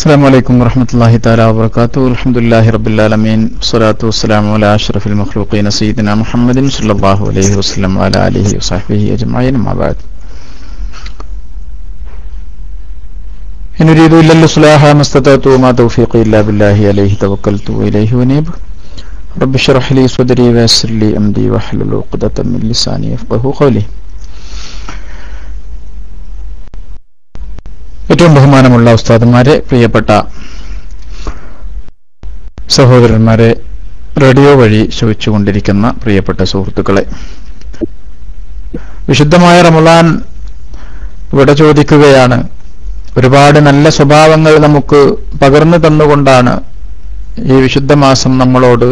السلام عليكم ورحمة الله تعالى وبركاته. الحمد لله رب العالمين. والصلاة والسلام على أشرف المخلوقين سيدنا محمد صلى الله عليه وسلم وعلى آله وصحبه أجمعين. أما بعد. إن أريد إلا الإصلاح ما استطعت وما توفيقي إلا بالله عليه توكلت وإليه أنيب. رب اشرح لي صدري ويسر لي أمري واحلل عقدة من لساني يفقه قولي. ഏറ്റവും ബഹുമാനമുള്ള ഉസ്താദന്മാരെ പ്രിയപ്പെട്ട സഹോദരന്മാരെ റേഡിയോ വഴി ശ്രവിച്ചുകൊണ്ടിരിക്കുന്ന പ്രിയപ്പെട്ട സുഹൃത്തുക്കളെ. വിശുദ്ധമായ റമലാൻ ഇവിടെ ചോദിക്കുകയാണ്. ഒരുപാട് നല്ല സ്വഭാവങ്ങൾ നമുക്ക് പകർന്നു തന്നുകൊണ്ടാണ് ഈ വിശുദ്ധ മാസം നമ്മളോട്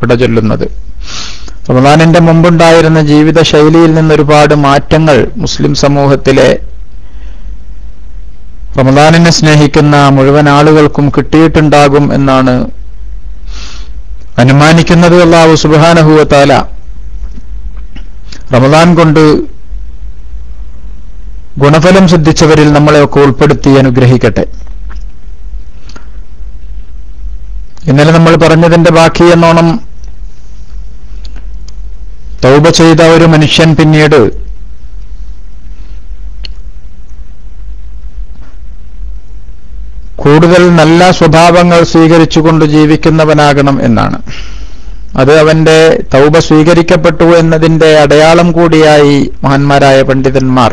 വിട ചൊല്ലുന്നത്. റമദാനിന്റെ മുമ്പുണ്ടായിരുന്ന ജീവിത ശൈലിയിൽ നിന്നൊരുപാട് മാറ്റങ്ങൾ മുസ്ലിം സമൂഹത്തിലെ റമദാനിനെ സ്നേഹിക്കുന്ന മുഴുവൻ ആളുകൾക്കും കിട്ടിയിട്ടുണ്ടാകും എന്നാണ് അനുമാനിക്കുന്നത് അള്ളാഹു സുബാനഹുവത്താല റമദാൻ കൊണ്ട് ഗുണഫലം സിദ്ധിച്ചവരിൽ നമ്മളെയൊക്കെ ഉൾപ്പെടുത്തി അനുഗ്രഹിക്കട്ടെ. ഇന്നലെ നമ്മൾ പറഞ്ഞതിന്റെ ബാക്കി എന്നോണം തൗബ ചെയ്ത ഒരു മനുഷ്യൻ പിന്നീട് കൂടുതൽ നല്ല സ്വഭാവങ്ങൾ സ്വീകരിച്ചുകൊണ്ട് ജീവിക്കുന്നവനാകണം എന്നാണ്. അത് അവന്റെ തൗബ സ്വീകരിക്കപ്പെട്ടു എന്നതിന്റെ അടയാളം കൂടിയായി മഹാന്മാരായ പണ്ഡിതന്മാർ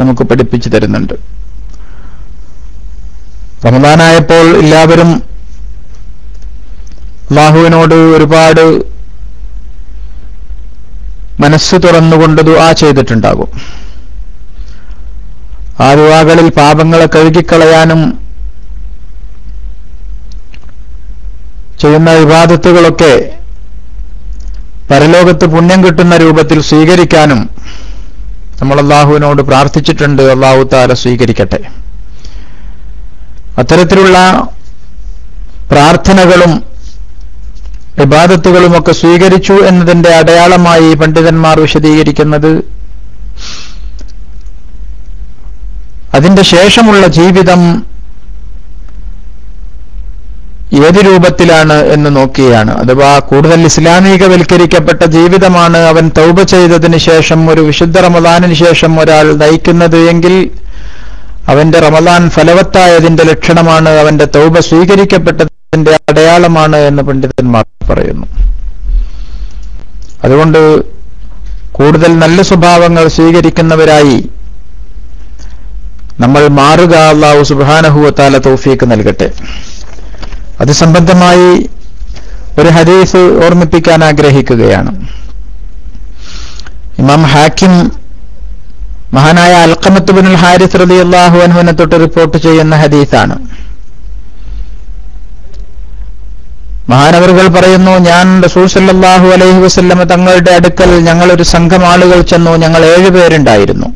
നമുക്ക് പഠിപ്പിച്ചു തരുന്നുണ്ട്. റമദാനായപ്പോൾ എല്ലാവരും അള്ളാഹുവിനോട് ഒരുപാട് മനസ്സ് തുറന്നുകൊണ്ട് ദുആ ചെയ്തിട്ടുണ്ടാകും. ആ ദുആകളിൽ പാപങ്ങളെ കഴുകിക്കളയാനും ചെയ്യുന്ന വിവാദത്തുകളൊക്കെ പരലോകത്ത് പുണ്യം കിട്ടുന്ന രൂപത്തിൽ സ്വീകരിക്കാനും നമ്മൾ അള്ളാഹുവിനോട് പ്രാർത്ഥിച്ചിട്ടുണ്ട്. അള്ളാഹു താല സ്വീകരിക്കട്ടെ. അത്തരത്തിലുള്ള പ്രാർത്ഥനകളും വിവാദത്തുകളുമൊക്കെ സ്വീകരിച്ചു എന്നതിന്റെ അടയാളമായി പണ്ഡിതന്മാർ വിശദീകരിക്കുന്നത് അതിന്റെ ശേഷമുള്ള ജീവിതം ഏത് രൂപത്തിലാണ് എന്ന് നോക്കിയാണ്. അഥവാ കൂടുതൽ ഇസ്ലാമികവൽക്കരിക്കപ്പെട്ട ജീവിതമാണ് അവൻ തൗബ ചെയ്തതിന് ശേഷം ഒരു വിശുദ്ധ റമദാനിന് ശേഷം ഒരാൾ നയിക്കുന്നത് എങ്കിൽ അവന്റെ റമദാൻ ഫലവത്തായതിന്റെ ലക്ഷണമാണ് അവന്റെ തൗബ സ്വീകരിക്കപ്പെട്ടതിന്റെ അടയാളമാണ് എന്ന് പണ്ഡിതന്മാർ പറയുന്നു. അതുകൊണ്ട് കൂടുതൽ നല്ല സ്വഭാവങ്ങൾ സ്വീകരിക്കുന്നവരായി നമ്മൾ മാറുക അള്ളാഹു സുബാനഹുവത്താല തൗഫീക്ക് നൽകട്ടെ. അത് സംബന്ധമായി ഒരു ഹദീസ് ഓർമ്മിപ്പിക്കാൻ ആഗ്രഹിക്കുകയാണ്. ഇമാം ഹാക്കിം മഹാനായ അൽക്കമത്ത് ബിൻ ഹാരിസ് റതി അള്ളാഹു അനുവിനെ തൊട്ട് റിപ്പോർട്ട് ചെയ്യുന്ന ഹദീസാണ്. മഹാനവറുകൾ പറയുന്നു ഞാൻ റസൂൽ സല്ലാഹു അലൈഹി വസ്ല്ലമ തങ്ങളുടെ അടുക്കൽ ഞങ്ങൾ ഒരു സംഘം ആളുകൾ ചെന്നു ഞങ്ങൾ ഏഴുപേരുണ്ടായിരുന്നു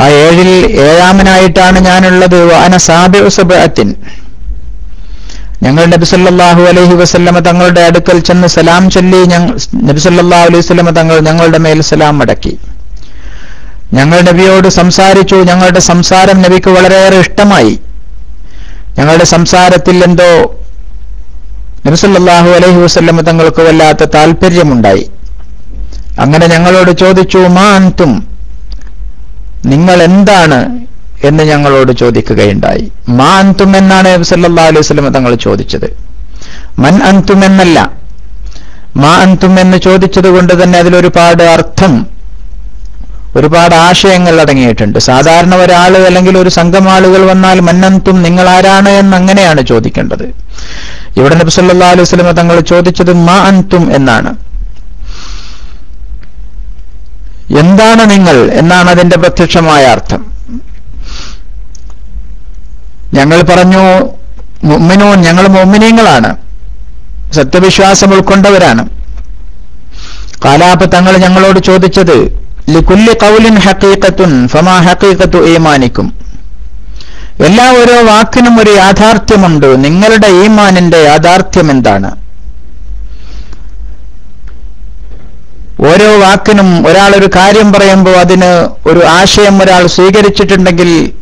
ആ ഏഴിൽ ഏഴാമനായിട്ടാണ് ഞാനുള്ളത്. അന സാബിൻ ഞങ്ങൾ നബിസല്ലാഹു അലൈഹി വസല്ലമ തങ്ങളുടെ അടുക്കൽ ചെന്ന് സലാം ചൊല്ലി നബിസല്ലാഹു അലൈഹി വസല്ലമ തങ്ങൾ ഞങ്ങളുടെ മേൽ സലാം മടക്കി ഞങ്ങൾ നബിയോട് സംസാരിച്ചു. ഞങ്ങളുടെ സംസാരം നബിക്ക് വളരെയേറെ ഇഷ്ടമായി. ഞങ്ങളുടെ സംസാരത്തിൽ എന്തോ നബിസല്ലാഹു അലൈഹി വസല്ലമ തങ്ങൾക്ക് വല്ലാത്ത താല്പര്യമുണ്ടായി അങ്ങനെ ഞങ്ങളോട് ചോദിച്ചു മാ അൻതും? നിങ്ങൾ എന്താണ് എന്ന് ഞങ്ങളോട് ചോദിക്കുകയുണ്ടായി. മാ അന്തും എന്നാണ് സല്ലാ അലൈഹി സ്വലമ തങ്ങൾ ചോദിച്ചത്. മൻ അന്തും എന്നല്ല. മാ അന്തും എന്ന് ചോദിച്ചത് കൊണ്ട് തന്നെ അതിലൊരുപാട് അർത്ഥം ഒരുപാട് ആശയങ്ങൾ അടങ്ങിയിട്ടുണ്ട്. സാധാരണ ഒരാൾ അല്ലെങ്കിൽ ഒരു സംഘം ആളുകൾ വന്നാൽ മന്നന്തും നിങ്ങൾ ആരാണ് എന്ന് അങ്ങനെയാണ് ചോദിക്കേണ്ടത്. ഇവിടെ നബി സല്ലാ അലൈഹി സ്വലമ തങ്ങൾ ചോദിച്ചത് മാ അന്തും എന്നാണ്. എന്താണ് നിങ്ങൾ എന്നാണ് അതിന്റെ പ്രത്യക്ഷമായ അർത്ഥം. ഞങ്ങൾ പറഞ്ഞു മുമ്മിനോൻ ഞങ്ങൾ മുമ്മിനീങ്ങളാണ് സത്യവിശ്വാസം ഉൾക്കൊണ്ടവരാണ്. കാലാപ തങ്ങൾ ഞങ്ങളോട് ചോദിച്ചത് ലിക്കുല്ലി കൗലിൻ ഹക്കീക്കത്തുൻ ഫമാ ഹക്കീക്കത്തു ഈമാനിക്കും. എല്ലാ ഓരോ വാക്കിനും ഒരു യാഥാർത്ഥ്യമുണ്ട്. നിങ്ങളുടെ ഈമാനിന്റെ യാഥാർത്ഥ്യം എന്താണ് ഓരോ വാക്കിനും ഒരാൾ ഒരു കാര്യം പറയുമ്പോൾ അതിന് ഒരു ആശയം ഒരാൾ സ്വീകരിച്ചിട്ടുണ്ടെങ്കിൽ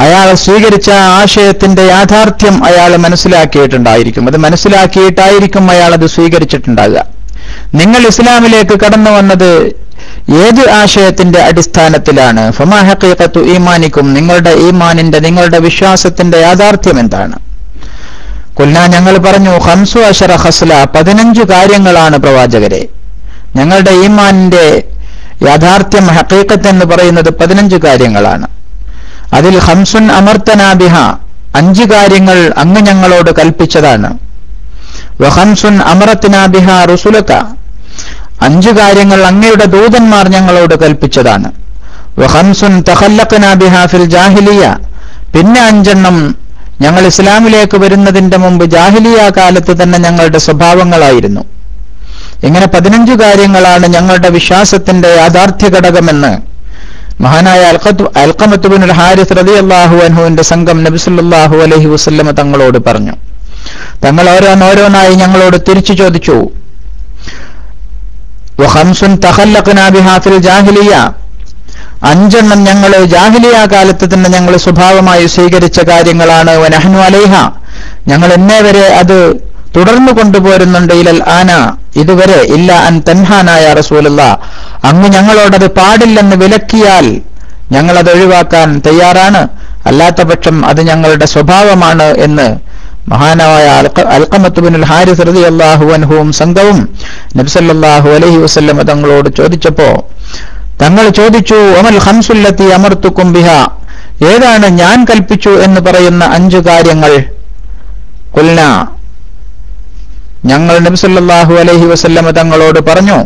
അയാൾ സ്വീകരിച്ച ആശയത്തിന്റെ യാഥാർത്ഥ്യം അയാൾ മനസ്സിലാക്കിയിട്ടുണ്ടായിരിക്കും. അത് മനസ്സിലാക്കിയിട്ടായിരിക്കും അയാൾ അത് സ്വീകരിച്ചിട്ടുണ്ടാകുക. നിങ്ങൾ ഇസ്ലാമിലേക്ക് കടന്നു വന്നത് ഏത് ആശയത്തിന്റെ അടിസ്ഥാനത്തിലാണ്? ഫമാഹക്കത്തു ഈമാനിക്കും. നിങ്ങളുടെ ഈമാനിന്റെ നിങ്ങളുടെ വിശ്വാസത്തിന്റെ യാഥാർത്ഥ്യം എന്താണ്? കൊല്ല ഞങ്ങൾ പറഞ്ഞു ഹംസു അഷറ ഹസ്ല പതിനഞ്ചു കാര്യങ്ങളാണ് പ്രവാചകരെ. ഞങ്ങളുടെ ഈമാനിന്റെ യാഥാർത്ഥ്യം ഹക്കീക്കത്ത് എന്ന് പറയുന്നത് പതിനഞ്ച് കാര്യങ്ങളാണ്. അതിൽ ഹംസുൻ അമർത്തനാബിഹ അഞ്ച് കാര്യങ്ങൾ അങ്ങ് ഞങ്ങളോട് കൽപ്പിച്ചതാണ്. വഹംസുൻ അമറത്തിനാബിഹ റുസുലക്ക അഞ്ചു കാര്യങ്ങൾ അങ്ങയുടെ ദൂതന്മാർ ഞങ്ങളോട് കൽപ്പിച്ചതാണ്. വഹംസുൻ തഹല്ലക്കനാബിഹ ഫിൽ ജാഹിലിയ പിന്നെ അഞ്ചെണ്ണം ഞങ്ങൾ ഇസ്ലാമിലേക്ക് വരുന്നതിന്റെ മുമ്പ് ജാഹിലിയ കാലത്ത് തന്നെ ഞങ്ങളുടെ സ്വഭാവങ്ങളായിരുന്നു. ഇങ്ങനെ പതിനഞ്ചു കാര്യങ്ങളാണ് ഞങ്ങളുടെ വിശ്വാസത്തിന്റെ യാഥാർത്ഥ്യ ഘടകമെന്ന് മഹാനായ അൽക്കമത്തുബിൻ ഹാരിസ് റതി അള്ളാഹു അൻഹുവിന്റെ സംഘം നബിസുല്ലാഹു അലഹി വസ്ല്ലമ തങ്ങളോട് പറഞ്ഞു. തങ്ങൾ ഓരോന്നോരോന്നായി ഞങ്ങളോട് തിരിച്ചു ചോദിച്ചു. വഹംസുൻ തഹല്ലഖനാബിഹാഫിൽ ജാഹിലിയ അഞ്ചെണ്ണം ഞങ്ങൾ ജാഹിലിയ കാലത്ത് തന്നെ ഞങ്ങൾ സ്വഭാവമായി സ്വീകരിച്ച കാര്യങ്ങളാണ്. വനഹനു അലൈഹ. ഞങ്ങൾ എന്നേ വരെ അത് തുടർന്നു കൊണ്ടുപോരുന്നുണ്ട്. ഇലൽ ആന. ഇതുവരെ ഇല്ല അൻ തൻഹാനായ റസൂലുള്ള. അങ്ങ് ഞങ്ങളോടത് പാടില്ലെന്ന് വിലക്കിയാൽ ഞങ്ങളത് ഒഴിവാക്കാൻ തയ്യാറാണ്. അല്ലാത്ത പക്ഷം അത് ഞങ്ങളുടെ സ്വഭാവമാണ് എന്ന് മഹാനായ അൽക്കമത്തുബിനുൽ ഹാരിസ് റതി അള്ളാഹു അൻഹുവും സംഘവും നബ്സല്ലാഹു അലഹി വസ്ല്ലം തങ്ങളോട് ചോദിച്ചപ്പോ തങ്ങൾ ചോദിച്ചു അമൽ ഹംസുല്ലത്തി അമർത്തുക്കും ബിഹ? ഏതാണ് ഞാൻ കൽപ്പിച്ചു എന്ന് പറയുന്ന അഞ്ചു കാര്യങ്ങൾ? കൊല്ല ഞങ്ങൾ നബ്സല്ലാഹു അലഹി വസല്ലമ തങ്ങളോട് പറഞ്ഞു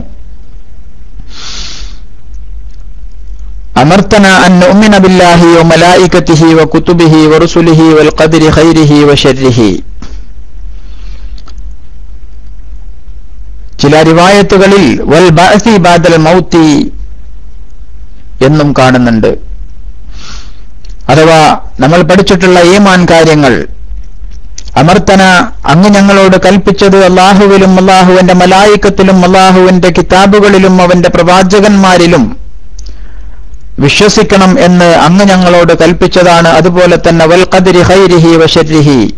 അമർത്തന അൻ ഉമ്മിന ബില്ലാഹി വ മലായിക്കത്തിഹി വ കുത്തുബിഹി വ റുസുലിഹി വൽ ഖദരി ഖൈരിഹി വ ചില റിവായത്തുകളിൽ വൽ ബാസി ബാദൽ മൗത്തി എന്നും കാണുന്നുണ്ട്. അഥവാ നമ്മൾ പഠിച്ചിട്ടുള്ള ഈമാൻ കാര്യങ്ങൾ അമർത്തന അങ്ങ് ഞങ്ങളോട് കൽപ്പിച്ചത് അള്ളാഹുവിലും അള്ളാഹുവിന്റെ മലായിക്കത്തിലും അള്ളാഹുവിന്റെ കിതാബുകളിലും അവന്റെ പ്രവാചകന്മാരിലും വിശ്വസിക്കണം എന്ന് അങ്ങ് ഞങ്ങളോട് കൽപ്പിച്ചതാണ്. അതുപോലെ തന്നെ വൽ ഖദരി ഹൈരിഹി വശരിഹി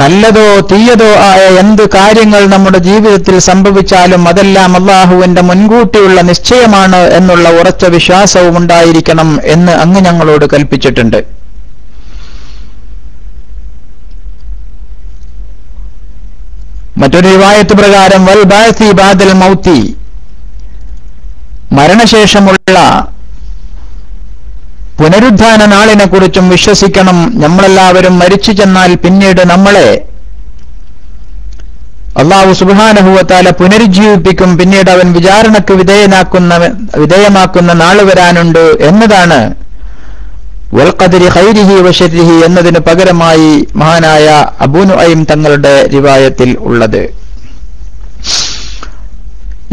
നല്ലതോ തീയതോ ആയ എന്ത് കാര്യങ്ങൾ നമ്മുടെ ജീവിതത്തിൽ സംഭവിച്ചാലും അതെല്ലാം അള്ളാഹുവിന്റെ മുൻകൂട്ടിയുള്ള നിശ്ചയമാണ് എന്നുള്ള ഉറച്ച വിശ്വാസവും ഉണ്ടായിരിക്കണം എന്ന് അങ്ങ് ഞങ്ങളോട് കൽപ്പിച്ചിട്ടുണ്ട്. മറ്റൊരു റിവായത്ത് പ്രകാരം വൽ ബാസി ബാദൽ മൗത്തി. മരണശേഷമുള്ള പുനരുദ്ധാന നാളിനെ കുറിച്ചും വിശ്വസിക്കണം. നമ്മളെല്ലാവരും മരിച്ചു ചെന്നാൽ പിന്നീട് നമ്മളെ അള്ളാഹു സുബാനഹുവത്താല പുനരുജ്ജീവിപ്പിക്കും. പിന്നീട് അവൻ വിചാരണക്ക് വിധേയനാക്കുന്ന വിധേയമാക്കുന്ന നാൾ വരാനുണ്ട് എന്നതാണ്. വൽഖദരി ഹൈരിഹി വശരിഹി എന്നതിന് പകരമായി മഹാനായ അബൂനു ഐം തങ്ങളുടെ റിവായത്തിൽ ഉള്ളത്.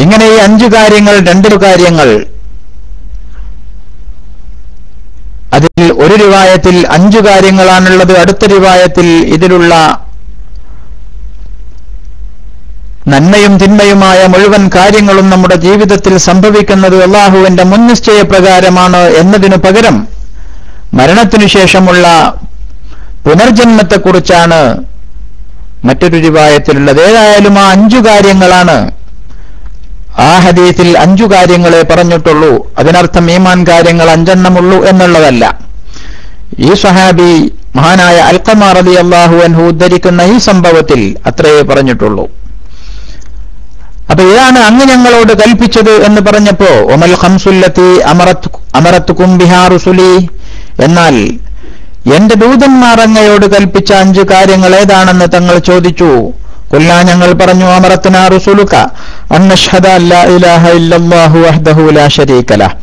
ഇങ്ങനെ ഈ അഞ്ചു കാര്യങ്ങൾ രണ്ടു കാര്യങ്ങൾ അതിൽ ഒരു രൂപായത്തിൽ അഞ്ചു കാര്യങ്ങളാണുള്ളത്. അടുത്ത രൂപായത്തിൽ ഇതിലുള്ള നന്മയും തിന്മയുമായ മുഴുവൻ കാര്യങ്ങളും നമ്മുടെ ജീവിതത്തിൽ സംഭവിക്കുന്നത് അള്ളാഹുവിന്റെ മുൻനിശ്ചയ പ്രകാരമാണ് എന്നതിനു പകരം മരണത്തിനു ശേഷമുള്ള പുനർജന്മത്തെക്കുറിച്ചാണ് മറ്റൊരു രൂപായത്തിലുള്ളത് ഏതായാലും ആ അഞ്ചു കാര്യങ്ങളാണ് ആ ഹദീസിൽ അഞ്ചു കാര്യങ്ങളെ പറഞ്ഞിട്ടുള്ളൂ. അതിനർത്ഥം ഈമാൻ കാര്യങ്ങൾ അഞ്ചെണ്ണമുള്ളൂ എന്നുള്ളതല്ല. ഈ സഹാബി മഹാനായ അൽക്കമാർ അലി അള്ളാഹു അൻഹു ഉദ്ധരിക്കുന്ന ഈ സംഭവത്തിൽ അത്രയേ പറഞ്ഞിട്ടുള്ളൂ. അപ്പൊ ഇതാണ് അങ്ങ് ഞങ്ങളോട് കൽപ്പിച്ചത് എന്ന് പറഞ്ഞപ്പോ ഒമൽ ഹംസുല്ലത്തി അമറത്ത് അമറത്ത് കുംബിഹാറുസുലി എന്നാൽ എന്റെ ദൂതന്മാർ അങ്ങയോട് കൽപ്പിച്ച അഞ്ച് കാര്യങ്ങൾ ഏതാണെന്ന് തങ്ങൾ ചോദിച്ചു. കൊല്ല ഞങ്ങൾ പറഞ്ഞു അമറത്തന റുസുലുക അന്നഷ്ഹദ അല്ലാ ഇലാഹ ഇല്ലല്ലാഹു വഹ്ദഹു ലാ ശരീക ലഹ്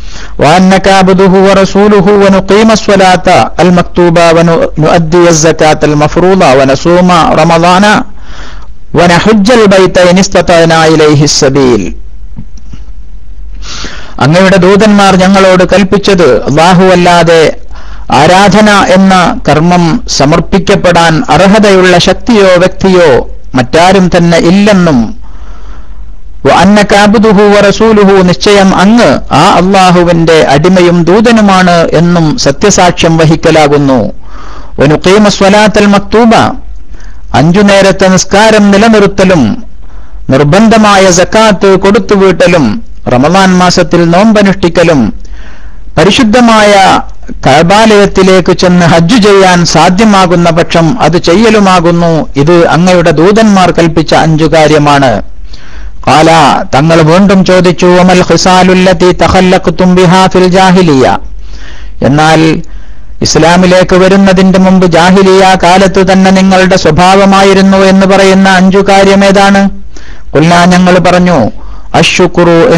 വഅന്നക അബ്ദുഹു വറസൂലുഹു വനുഖീമ الصلاة المكتوبة ونؤدي الزكاة المفروضة ونصوم رمضان ونحج البيت إن استطعنا إليه السبيل അങ്ങയുടെ ദൂതന്മാർ ഞങ്ങളോട് കൽപ്പിച്ചത് അല്ലാഹുവല്ലാതെ ആരാധന എന്ന കർമ്മം സമർപ്പിക്കപ്പെടാൻ അർഹതയുള്ള ശക്തിയോ വ്യക്തിയോ മറ്റാരും തന്നെ ഇല്ലെന്നും അന്നക്കാബുദുഹു വറസൂലുഹു നിശ്ചയം അങ്ങ് ആ അള്ളാഹുവിന്റെ അടിമയും ദൂതനുമാണ് എന്നും സത്യസാക്ഷ്യം വഹിക്കലാകുന്നു. ഒനുക്കീമ മക്തൂബ അഞ്ചു നേരത്തെ നിസ്കാരം നിലനിർത്തലും നിർബന്ധമായ സക്കാത്ത് കൊടുത്തുവീട്ടലും റമദാൻ മാസത്തിൽ നോമ്പനുഷ്ഠിക്കലും പരിശുദ്ധമായ കഴബാലയത്തിലേക്ക് ചെന്ന് ഹജ്ജു ചെയ്യാൻ സാധ്യമാകുന്ന പക്ഷം അത് ചെയ്യലുമാകുന്നു. ഇത് അങ്ങയുടെ ദൂതന്മാർ കൽപ്പിച്ച അഞ്ചു കാര്യമാണ്. കാല തങ്ങൾ വീണ്ടും ചോദിച്ചു അമൽ ഹിസാലുല്ലത്തി തഹല്ലഖ് ബിഹാ ഫിൽ ജാഹിലിയ? എന്നാൽ ഇസ്ലാമിലേക്ക് വരുന്നതിന്റെ മുമ്പ് ജാഹിലിയ കാലത്ത് തന്നെ നിങ്ങളുടെ സ്വഭാവമായിരുന്നു എന്ന് പറയുന്ന അഞ്ചു കാര്യം ഏതാണ്? കൊല്ല ഞങ്ങൾ പറഞ്ഞു അഷുക്കുറു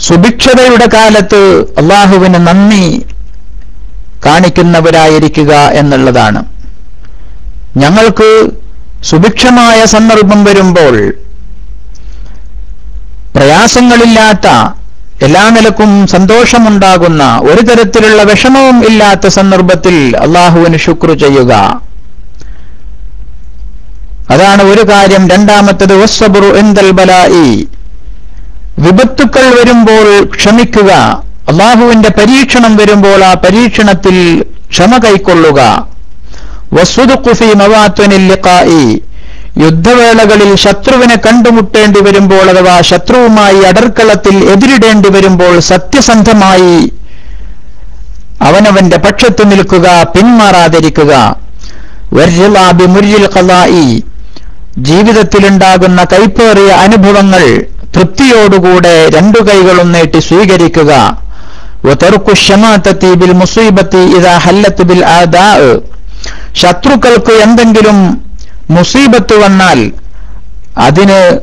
സുഭിക്ഷതയുടെ കാലത്ത് അള്ളാഹുവിന് നന്ദി കാണിക്കുന്നവരായിരിക്കുക എന്നുള്ളതാണ്. ഞങ്ങൾക്ക് സുഭിക്ഷമായ സന്ദർഭം വരുമ്പോൾ പ്രയാസങ്ങളില്ലാത്ത എല്ലാ നിലക്കും സന്തോഷമുണ്ടാകുന്ന ഒരു തരത്തിലുള്ള വിഷമവും ഇല്ലാത്ത സന്ദർഭത്തിൽ അള്ളാഹുവിന് ശുക്രു ചെയ്യുക. അതാണ് ഒരു കാര്യം. രണ്ടാമത്തത് വസ്സബുറു എന്തൽ ബലായി. വിപത്തുക്കൾ വരുമ്പോൾ ക്ഷമിക്കുക. അള്ളാഹുവിന്റെ പരീക്ഷണം വരുമ്പോൾ ആ പരീക്ഷണത്തിൽ ക്ഷമ കൈക്കൊള്ളുക. വസ്തുദുഖുഫി മവാത്വനില്ലിക്കായി യുദ്ധവേളകളിൽ ശത്രുവിനെ കണ്ടുമുട്ടേണ്ടി വരുമ്പോൾ അഥവാ ശത്രുവുമായി അടർക്കളത്തിൽ എതിരിടേണ്ടി വരുമ്പോൾ സത്യസന്ധമായി അവനവന്റെ പക്ഷത്ത് നിൽക്കുക പിന്മാറാതിരിക്കുക. ജീവിതത്തിലുണ്ടാകുന്ന കൈപ്പേറിയ അനുഭവങ്ങൾ തൃപ്തിയോടുകൂടെ രണ്ടു കൈകളും നീട്ടി സ്വീകരിക്കുക. ബിൽ ബിൽ ആദാ ശത്രുക്കൾക്ക് എന്തെങ്കിലും മുസീബത്ത് വന്നാൽ അതിന്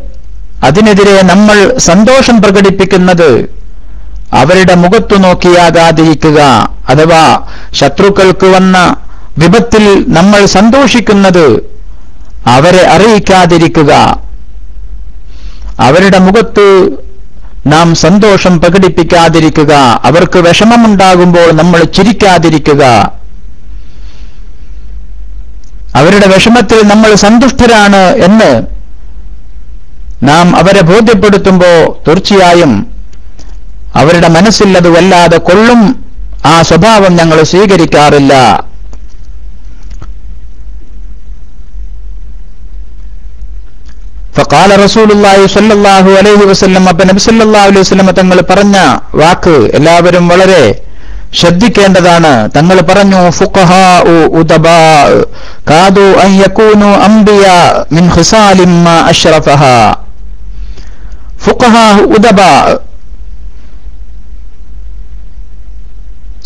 അതിനെതിരെ നമ്മൾ സന്തോഷം പ്രകടിപ്പിക്കുന്നത്. അവരുടെ മുഖത്തു നോക്കിയാകാതിരിക്കുക അഥവാ ശത്രുക്കൾക്ക് വന്ന വിപത്തിൽ നമ്മൾ സന്തോഷിക്കുന്നത്. അവരെ അറിയിക്കാതിരിക്കുക. അവരുടെ മുഖത്ത് നാം സന്തോഷം പ്രകടിപ്പിക്കാതിരിക്കുക അവർക്ക് വിഷമമുണ്ടാകുമ്പോൾ നമ്മൾ ചിരിക്കാതിരിക്കുക. അവരുടെ വിഷമത്തിൽ നമ്മൾ സന്തുഷ്ടരാണ് എന്ന് നാം അവരെ ബോധ്യപ്പെടുത്തുമ്പോൾ തീർച്ചയായും അവരുടെ മനസ്സിൽ അത് വല്ലാതെ കൊള്ളും. ആ സ്വഭാവം ഞങ്ങൾ സ്വീകരിക്കാറില്ല. ഫക്കാല റസൂലുള്ളാഹി സ്വല്ലല്ലാഹു അലൈഹി വസല്ലം അപ്പൊ നബി സല്ലല്ലാഹു അലൈഹി വസല്ലം തങ്ങൾ പറഞ്ഞ വാക്ക് എല്ലാവരും വളരെ ശ്രദ്ധിക്കേണ്ടതാണ്. തങ്ങൾ പറഞ്ഞു കാദു അൻ യകൂനു അംബിയ മിൻ ഖിസാലിൻ മാ അഷ്റഫഹ. ഫുഖഹാ ഉദബാ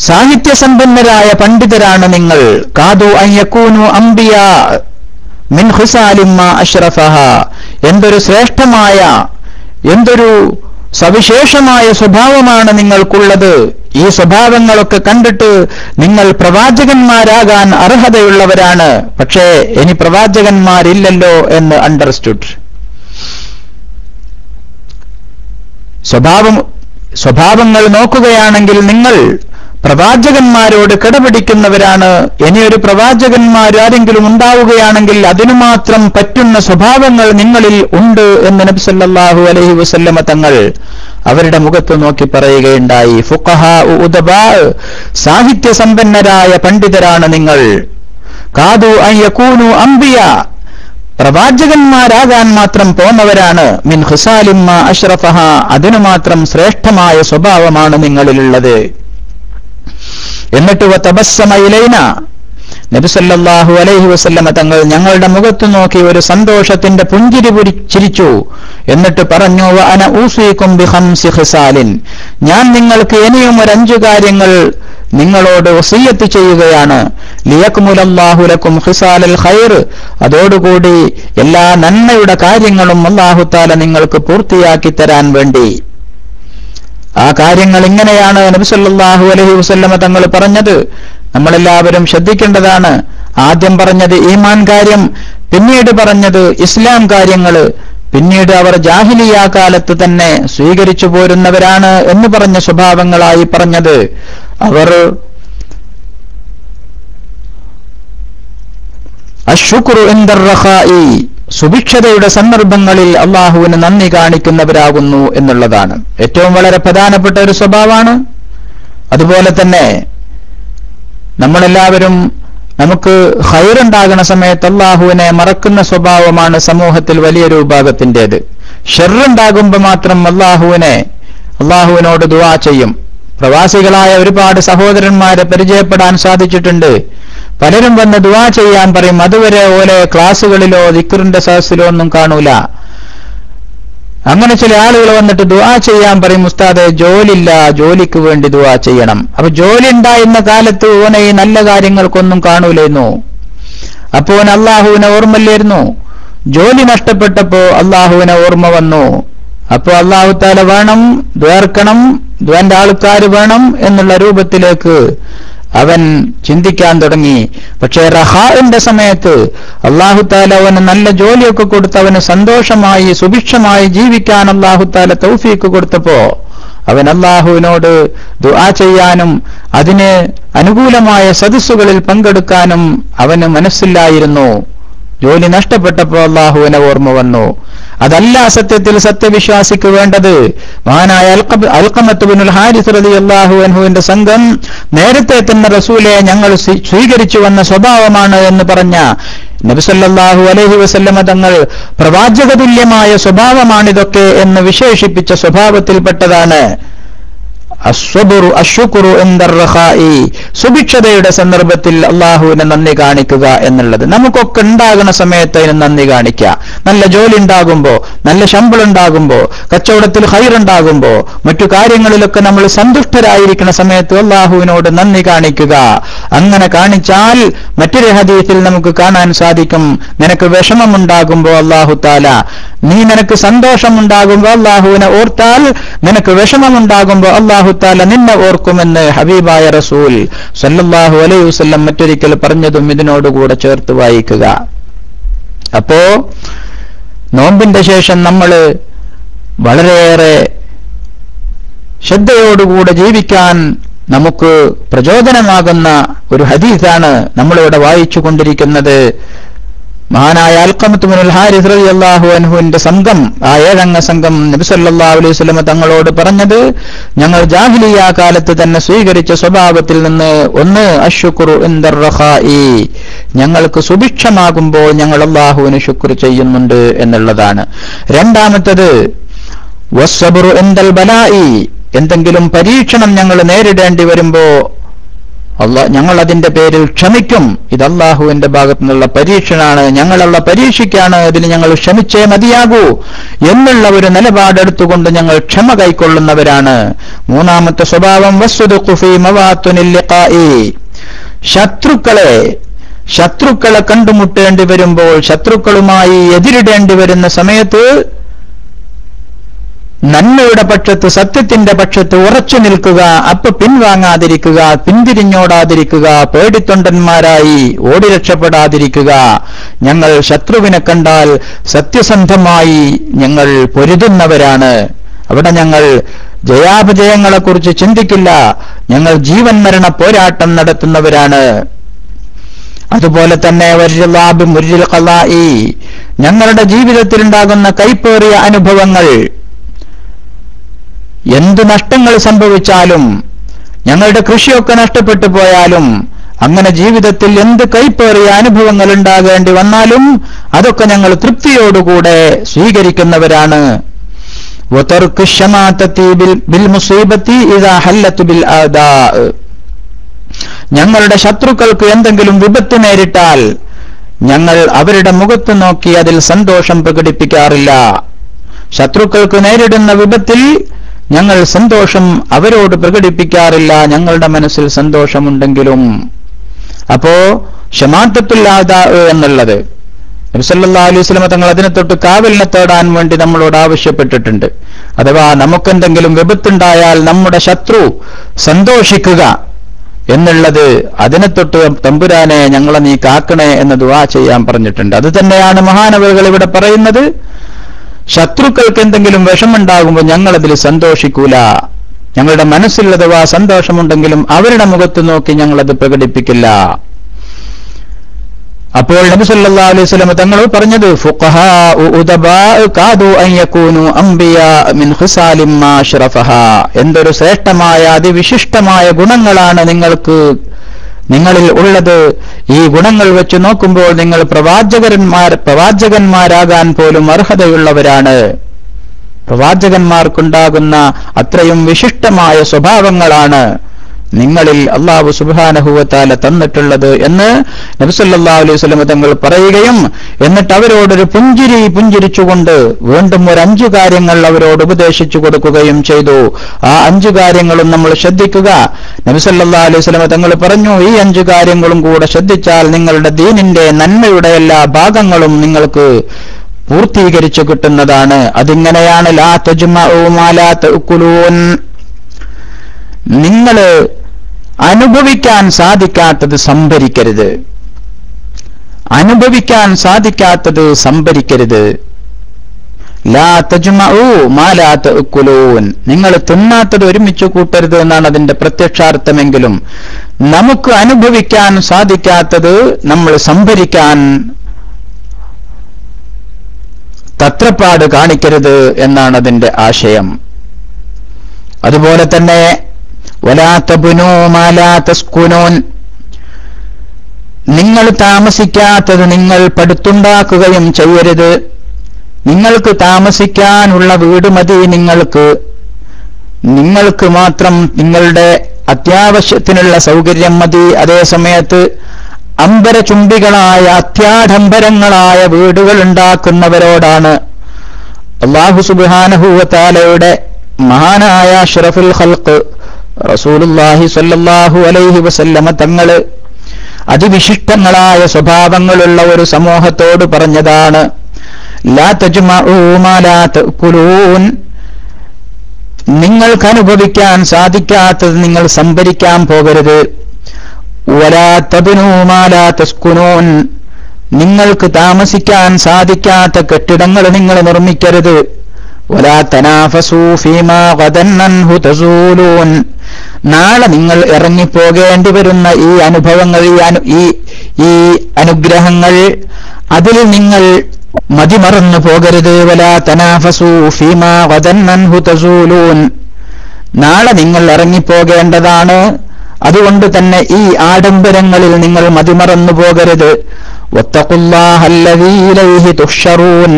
സാഹിത്യസമ്പന്നരായ പണ്ഡിതരാണ് നിങ്ങൾ. കാദു അൻ യകൂനു അംബിയ മിൻ ഹുസാലിമ്മ അഷ്റഫഹ. എന്തൊരു ശ്രേഷ്ഠമായ എന്തൊരു സവിശേഷമായ സ്വഭാവമാണ് നിങ്ങൾക്കുള്ളത്. ഈ സ്വഭാവങ്ങളൊക്കെ കണ്ടിട്ട് നിങ്ങൾ പ്രവാചകന്മാരാകാൻ അർഹതയുള്ളവരാണ്. പക്ഷേ ഇനി പ്രവാചകന്മാരില്ലല്ലോ എന്ന് അണ്ടർസ്റ്റുഡ് സ്വഭാവം സ്വഭാവങ്ങൾ നോക്കുകയാണെങ്കിൽ നിങ്ങൾ പ്രവാചകന്മാരോട് കിടപിടിക്കുന്നവരാണ്. ഇനിയൊരു പ്രവാചകന്മാരാരെങ്കിലും ഉണ്ടാവുകയാണെങ്കിൽ അതിനു മാത്രം പറ്റുന്ന സ്വഭാവങ്ങൾ നിങ്ങളിൽ ഉണ്ട് എന്ന് നബി അലഹി അലൈഹി വസല്ലമ തങ്ങൾ അവരുടെ മുഖത്ത് നോക്കി പറയുകയുണ്ടായി. ഫുഖഹ ഉദബാ സാഹിത്യ സമ്പന്നരായ പണ്ഡിതരാണ് നിങ്ങൾ. കാതു അയ്യക്കൂനു അംബിയ പ്രവാചകന്മാരാകാൻ മാത്രം പോന്നവരാണ്. മിൻ ഹുസാലിമ്മ അഷ്റഫഹ അതിനു മാത്രം ശ്രേഷ്ഠമായ സ്വഭാവമാണ് നിങ്ങളിലുള്ളത്. എന്നിട്ട് നബിസല്ലാഹു അലൈഹി വസ്ല്ലമ തങ്ങൾ ഞങ്ങളുടെ മുഖത്ത് നോക്കി ഒരു സന്തോഷത്തിന്റെ പുഞ്ചിരി ചിരിച്ചു. എന്നിട്ട് പറഞ്ഞു അന ഊസീക്കും ബിഹംസി ഖിസാലിൻ. ഞാൻ നിങ്ങൾക്ക് ഇനിയും ഒരു അഞ്ചു കാര്യങ്ങൾ നിങ്ങളോട് വസീയത്ത് ചെയ്യുകയാണ്. ലിയക്മുലല്ലാഹുലക്കും ഹിസാലൽ ഖൈർ. അതോടുകൂടി എല്ലാ നന്മയുടെ കാര്യങ്ങളും അള്ളാഹുത്താല നിങ്ങൾക്ക് പൂർത്തിയാക്കി തരാൻ വേണ്ടി. ആ കാര്യങ്ങൾ ഇങ്ങനെയാണ് നബിസല്ലാഹു അലഹി വസ്ല്ലമ തങ്ങൾ പറഞ്ഞത്. നമ്മളെല്ലാവരും ശ്രദ്ധിക്കേണ്ടതാണ്. ആദ്യം പറഞ്ഞത് ഈമാൻ കാര്യം പിന്നീട് പറഞ്ഞത് ഇസ്ലാം കാര്യങ്ങൾ. പിന്നീട് അവർ ജാഹിലിയ കാലത്ത് തന്നെ സ്വീകരിച്ചു പോരുന്നവരാണ് എന്ന് പറഞ്ഞ സ്വഭാവങ്ങളായി പറഞ്ഞത്. അവർ അഷുക്കുറു ഇന്ദർറഹായി സുഭിക്ഷതയുടെ സന്ദർഭങ്ങളിൽ അള്ളാഹുവിന് നന്ദി കാണിക്കുന്നവരാകുന്നു എന്നുള്ളതാണ്. ഏറ്റവും വളരെ പ്രധാനപ്പെട്ട ഒരു സ്വഭാവമാണ്. അതുപോലെ തന്നെ നമ്മളെല്ലാവരും നമുക്ക് ഹൈറുണ്ടാകുന്ന സമയത്ത് അള്ളാഹുവിനെ മറക്കുന്ന സ്വഭാവമാണ് സമൂഹത്തിൽ വലിയൊരു വിഭാഗത്തിന്റെത് ഷെറുണ്ടാകുമ്പോൾ മാത്രം അള്ളാഹുവിനെ അള്ളാഹുവിനോട് ദുവാ ചെയ്യും. പ്രവാസികളായ ഒരുപാട് സഹോദരന്മാരെ പരിചയപ്പെടാൻ സാധിച്ചിട്ടുണ്ട്. പലരും വന്ന് ദുവാ ചെയ്യാൻ പറയും അതുവരെ ഓലെ ക്ലാസ്സുകളിലോ ദിക്കുറിന്റെ സഹസിലോ ഒന്നും കാണൂല. അങ്ങനെ ചില ആളുകൾ വന്നിട്ട് ദുവാ ചെയ്യാൻ പറയും ഉസ്താദെ ജോലിയില്ല ജോലിക്ക് വേണ്ടി ദുവാ ചെയ്യണം. അപ്പൊ ജോലി ഉണ്ടായിരുന്ന കാലത്ത് ഓനെ ഈ നല്ല കാര്യങ്ങൾക്കൊന്നും കാണൂലായിരുന്നു അപ്പോ ഓൻ അള്ളാഹുവിനെ ഓർമ്മല്ലായിരുന്നു ജോലി നഷ്ടപ്പെട്ടപ്പോ അള്ളാഹുവിനെ ഓർമ്മ വന്നു. അപ്പോ അള്ളാഹു താല വേണം ദ്വേർക്കണം ദ്വന്റെ ആൾക്കാർ വേണം എന്നുള്ള രൂപത്തിലേക്ക് അവൻ ചിന്തിക്കാൻ തുടങ്ങി. പക്ഷേ റഹാറിന്റെ സമയത്ത് അള്ളാഹു താല അവന് നല്ല ജോലിയൊക്കെ കൊടുത്ത് അവന് സന്തോഷമായി സുഭിക്ഷമായി ജീവിക്കാൻ അള്ളാഹു താല തൗഫീക്ക് കൊടുത്തപ്പോ അവൻ അള്ളാഹുവിനോട് ദുആ ചെയ്യാനും അതിന് അനുകൂലമായ സദസ്സുകളിൽ പങ്കെടുക്കാനും അവന് മനസ്സില്ലായിരുന്നു. ജോലി നഷ്ടപ്പെട്ടപ്പോൾ അള്ളാഹുവിനെ ഓർമ്മ വന്നു. അതല്ല സത്യത്തിൽ സത്യവിശ്വാസിക്ക് വേണ്ടത്. മഹാനായ അൽക്കമത്തുബിനുൽ ഹാരിസ് റതി അള്ളാഹു സംഘം നേരത്തെ തന്നെ റസൂലെ ഞങ്ങൾ സ്വീകരിച്ചു വന്ന സ്വഭാവമാണ് എന്ന് പറഞ്ഞ നബിസല്ലാഹു അലഹി വസല്ലമ തങ്ങൾ പ്രവാചക പ്രവാചകതുല്യമായ സ്വഭാവമാണിതൊക്കെ എന്ന് വിശേഷിപ്പിച്ച സ്വഭാവത്തിൽപ്പെട്ടതാണ്. അസ്വബുറു അഷുക്കുറു എന്തർഹായി സുഭിക്ഷതയുടെ സന്ദർഭത്തിൽ അള്ളാഹുവിനെ നന്ദി കാണിക്കുക എന്നുള്ളത്. നമുക്കൊക്കെ ഉണ്ടാകുന്ന സമയത്ത് അതിന് നന്ദി കാണിക്കുക. നല്ല ജോലി ഉണ്ടാകുമ്പോ നല്ല ശമ്പളം ഉണ്ടാകുമ്പോ കച്ചവടത്തിൽ ഹൈറുണ്ടാകുമ്പോ മറ്റു കാര്യങ്ങളിലൊക്കെ നമ്മൾ സന്തുഷ്ടരായിരിക്കുന്ന സമയത്ത് അള്ളാഹുവിനോട് നന്ദി കാണിക്കുക. അങ്ങനെ കാണിച്ചാൽ മറ്റൊരു ഹദീസിൽ നമുക്ക് കാണാൻ സാധിക്കും. നിനക്ക് വിഷമമുണ്ടാകുമ്പോ അള്ളാഹു താല നീ നിനക്ക് സന്തോഷമുണ്ടാകുമ്പോ അള്ളാഹുവിനെ ഓർത്താൽ നിനക്ക് വിഷമമുണ്ടാകുമ്പോ അള്ളാഹു താല നിന്നെ ഓർക്കുമെന്ന് ഹബീബായ റസൂൽ സല്ലാഹു അലൈഹി വസല്ലം മറ്റൊരിക്കൽ പറഞ്ഞതും ഇതിനോടുകൂടെ ചേർത്ത് വായിക്കുക. അപ്പോ നോമ്പിന്റെ ശേഷം നമ്മൾ വളരെയേറെ ശ്രദ്ധയോടുകൂടെ ജീവിക്കാൻ നമുക്ക് പ്രചോദനമാകുന്ന ഒരു ഹദീസാണ് നമ്മളിവിടെ വായിച്ചു കൊണ്ടിരിക്കുന്നത് മഹാനായ അൽക്കമത്തുമുൽ ഹാരിസ് റലി അള്ളാഹു അൻഹുവിന്റെ സംഘം ആ ഏഴംഗ സംഘം നബിസല്ലാ അലൈഹി സ്വലമ തങ്ങളോട് പറഞ്ഞത് ഞങ്ങൾ ജാഹിലിയ കാലത്ത് തന്നെ സ്വീകരിച്ച സ്വഭാവത്തിൽ നിന്ന് ഒന്ന് അഷുക്കുറു റഹായി ഞങ്ങൾക്ക് സുഭിക്ഷമാകുമ്പോൾ ഞങ്ങൾ അള്ളാഹുവിന് ശുക്ർ ചെയ്യുന്നുണ്ട് എന്നുള്ളതാണ്. രണ്ടാമത്തത് വസ്സബുറു എന്തൽ ബലായി എന്തെങ്കിലും പരീക്ഷണം ഞങ്ങൾ നേരിടേണ്ടി വരുമ്പോ അള്ളാ ഞങ്ങൾ അതിന്റെ പേരിൽ ക്ഷമിക്കും. ഇത് അള്ളാഹുവിന്റെ ഭാഗത്തു നിന്നുള്ള പരീക്ഷണാണ്. ഞങ്ങളുള്ള പരീക്ഷയ്ക്കാണ് അതിന് ഞങ്ങൾ ക്ഷമിച്ചേ മതിയാകൂ. എന്നുള്ള ഒരു നിലപാടെടുത്തുകൊണ്ട് ഞങ്ങൾ ക്ഷമ കൈക്കൊള്ളുന്നവരാണ്. മൂന്നാമത്തെ സ്വഭാവം ശത്രുക്കളെ ശത്രുക്കളെ കണ്ടുമുട്ടേണ്ടി വരുമ്പോൾ ശത്രുക്കളുമായി എതിരിടേണ്ടി വരുന്ന സമയത്ത് നന്മയുടെ പക്ഷത്ത് സത്യത്തിന്റെ പക്ഷത്ത് ഉറച്ചു നിൽക്കുക അപ്പ് പിൻവാങ്ങാതിരിക്കുക പിന്തിരിഞ്ഞോടാതിരിക്കുക പേടിത്തൊണ്ടന്മാരായി ഓടി രക്ഷപ്പെടാതിരിക്കുക. ഞങ്ങൾ ശത്രുവിനെ കണ്ടാൽ സത്യസന്ധമായി ഞങ്ങൾ പൊരുതുന്നവരാണ്. അവിടെ ഞങ്ങൾ ജയാപജയങ്ങളെക്കുറിച്ച് ചിന്തിക്കില്ല. ഞങ്ങൾ ജീവൻ മരണ പോരാട്ടം നടത്തുന്നവരാണ്. അതുപോലെ തന്നെ ഞങ്ങളുടെ ജീവിതത്തിലുണ്ടാകുന്ന കൈപ്പേറിയ അനുഭവങ്ങൾ എന്ത് നഷ്ടങ്ങൾ സംഭവിച്ചാലും ഞങ്ങളുടെ കൃഷിയൊക്കെ നഷ്ടപ്പെട്ടു പോയാലും അങ്ങനെ ജീവിതത്തിൽ എന്ത് കൈപ്പേറിയ അനുഭവങ്ങൾ ഉണ്ടാകേണ്ടി വന്നാലും അതൊക്കെ ഞങ്ങൾ തൃപ്തിയോടുകൂടെ സ്വീകരിക്കുന്നവരാണ്. ഞങ്ങളുടെ ശത്രുക്കൾക്ക് എന്തെങ്കിലും വിപത്ത് നേരിട്ടാൽ ഞങ്ങൾ അവരുടെ മുഖത്ത് നോക്കി അതിൽ സന്തോഷം പ്രകടിപ്പിക്കാറില്ല. ശത്രുക്കൾക്ക് നേരിടുന്ന വിപത്തിൽ ഞങ്ങൾ സന്തോഷം അവരോട് പ്രകടിപ്പിക്കാറില്ല. ഞങ്ങളുടെ മനസ്സിൽ സന്തോഷമുണ്ടെങ്കിലും. അപ്പോ ഷമാത്തത്തുല്ലാത എന്നുള്ളത് നബിസല്ലാ അലൈഹി സ്വലമ തങ്ങൾ അതിനെ തൊട്ട് കാവലിനെ തേടാൻ വേണ്ടി നമ്മളോട് ആവശ്യപ്പെട്ടിട്ടുണ്ട്. അഥവാ നമുക്കെന്തെങ്കിലും വിപത്തുണ്ടായാൽ നമ്മുടെ ശത്രു സന്തോഷിക്കുക എന്നുള്ളത് അതിനെ തൊട്ട് തമ്പുരാനെ ഞങ്ങളെ നീ കാക്കണേ എന്ന് ദുവാ ചെയ്യാൻ പറഞ്ഞിട്ടുണ്ട്. അത് തന്നെയാണ് മഹാനവകൾ ഇവിടെ പറയുന്നത്. ശത്രുക്കൾക്ക് എന്തെങ്കിലും വിഷമുണ്ടാകുമ്പോൾ ഞങ്ങളതിൽ സന്തോഷിക്കൂല. ഞങ്ങളുടെ മനസ്സിൽ അഥവാ സന്തോഷമുണ്ടെങ്കിലും അവരുടെ മുഖത്ത് നോക്കി ഞങ്ങളത് പ്രകടിപ്പിക്കില്ല. അപ്പോൾ നബി സല്ലാ അലൈഹി സ്വലമ തങ്ങൾ പറഞ്ഞത് എന്തൊരു ശ്രേഷ്ഠമായ അതിവിശിഷ്ടമായ ഗുണങ്ങളാണ് നിങ്ങൾക്ക് നിങ്ങളിൽ ഉള്ളത് ഈ ഗുണങ്ങൾ വെച്ച് നോക്കുമ്പോൾ നിങ്ങൾ പ്രവാചകന്മാർ പ്രവാചകന്മാരാകാൻ പോലും അർഹതയുള്ളവരാണ്. പ്രവാചകന്മാർക്കുണ്ടാകുന്ന അത്രയും വിശിഷ്ടമായ സ്വഭാവങ്ങളാണ്. നിങ്ങളിൽ അള്ളാഹു സുബാനഹുവത്താല തന്നിട്ടുള്ളത് എന്ന് നബിസല്ലാ അലൈഹി സ്വലമ തങ്ങൾ പറയുകയും എന്നിട്ട് അവരോടൊരു പുഞ്ചിരി പുഞ്ചിരിച്ചുകൊണ്ട് വീണ്ടും ഒരു അഞ്ചു കാര്യങ്ങൾ അവരോട് ഉപദേശിച്ചു കൊടുക്കുകയും ചെയ്തു. ആ അഞ്ചു കാര്യങ്ങളും നമ്മൾ ശ്രദ്ധിക്കുക. നബിസല്ലാ അലൈഹി സ്വലമ തങ്ങൾ പറഞ്ഞു ഈ അഞ്ചു കാര്യങ്ങളും കൂടെ ശ്രദ്ധിച്ചാൽ നിങ്ങളുടെ ദീനിന്റെ നന്മയുടെ എല്ലാ ഭാഗങ്ങളും നിങ്ങൾക്ക് പൂർത്തീകരിച്ചു കിട്ടുന്നതാണ്. അതിങ്ങനെയാണ് ലാ തഅക്കുലൂൻ നിങ്ങൾ അനുഭവിക്കാൻ സാധിക്കാത്തത് സംഭരിക്കരുത്. അനുഭവിക്കാൻ സാധിക്കാത്തത് സംഭരിക്കരുത്. ലാ നിങ്ങൾ തിന്നാത്തത് ഒരുമിച്ച് കൂട്ടരുത് എന്നാണ് അതിന്റെ പ്രത്യക്ഷാർത്ഥമെങ്കിലും നമുക്ക് അനുഭവിക്കാൻ സാധിക്കാത്തത് നമ്മൾ സംഭരിക്കാൻ തത്രപ്പാട് കാണിക്കരുത് എന്നാണ് അതിന്റെ ആശയം. അതുപോലെ തന്നെ നിങ്ങൾ താമസിക്കാത്തത് നിങ്ങൾ പടുത്തുണ്ടാക്കുകയും ചെയ്യരുത്. നിങ്ങൾക്ക് താമസിക്കാനുള്ള വീട് മതി നിങ്ങൾക്ക്. നിങ്ങൾക്ക് മാത്രം നിങ്ങളുടെ അത്യാവശ്യത്തിനുള്ള സൗകര്യം മതി. അതേ സമയത്ത് അമ്പരചുംബികളായ അത്യാഡംബരങ്ങളായ വീടുകൾ ഉണ്ടാക്കുന്നവരോടാണ് അള്ളാഹു സുബാനഹുവത്താലയുടെ മഹാനായ ഷറഫുൽ ഖൽക്ക് റസൂലുല്ലാഹി സല്ലല്ലാഹു അലൈഹി വസല്ലമ തങ്ങൾ അതിവിശിഷ്ടങ്ങളായ സ്വഭാവങ്ങളുള്ള ഒരു സമൂഹത്തോട് പറഞ്ഞതാണ് നിങ്ങൾക്ക് അനുഭവിക്കാൻ സാധിക്കാത്തത് നിങ്ങൾ സംഭരിക്കാൻ പോകരുത്. നിങ്ങൾക്ക് താമസിക്കാൻ സാധിക്കാത്ത കെട്ടിടങ്ങൾ നിങ്ങൾ നിർമ്മിക്കരുത്. നാളെ നിങ്ങൾ ഇറങ്ങിപ്പോകേണ്ടി വരുന്ന ഈ അനുഭവങ്ങൾ ഈ ഈ അനുഗ്രഹങ്ങൾ അതിൽ നിങ്ങൾ മതിമറന്നു പോകരുത്. നാളെ നിങ്ങൾ ഇറങ്ങിപ്പോകേണ്ടതാണ്. അതുകൊണ്ട് തന്നെ ഈ ആഡംബരങ്ങളിൽ നിങ്ങൾ മതിമറന്നു പോകരുത്. തുഷറൂൻ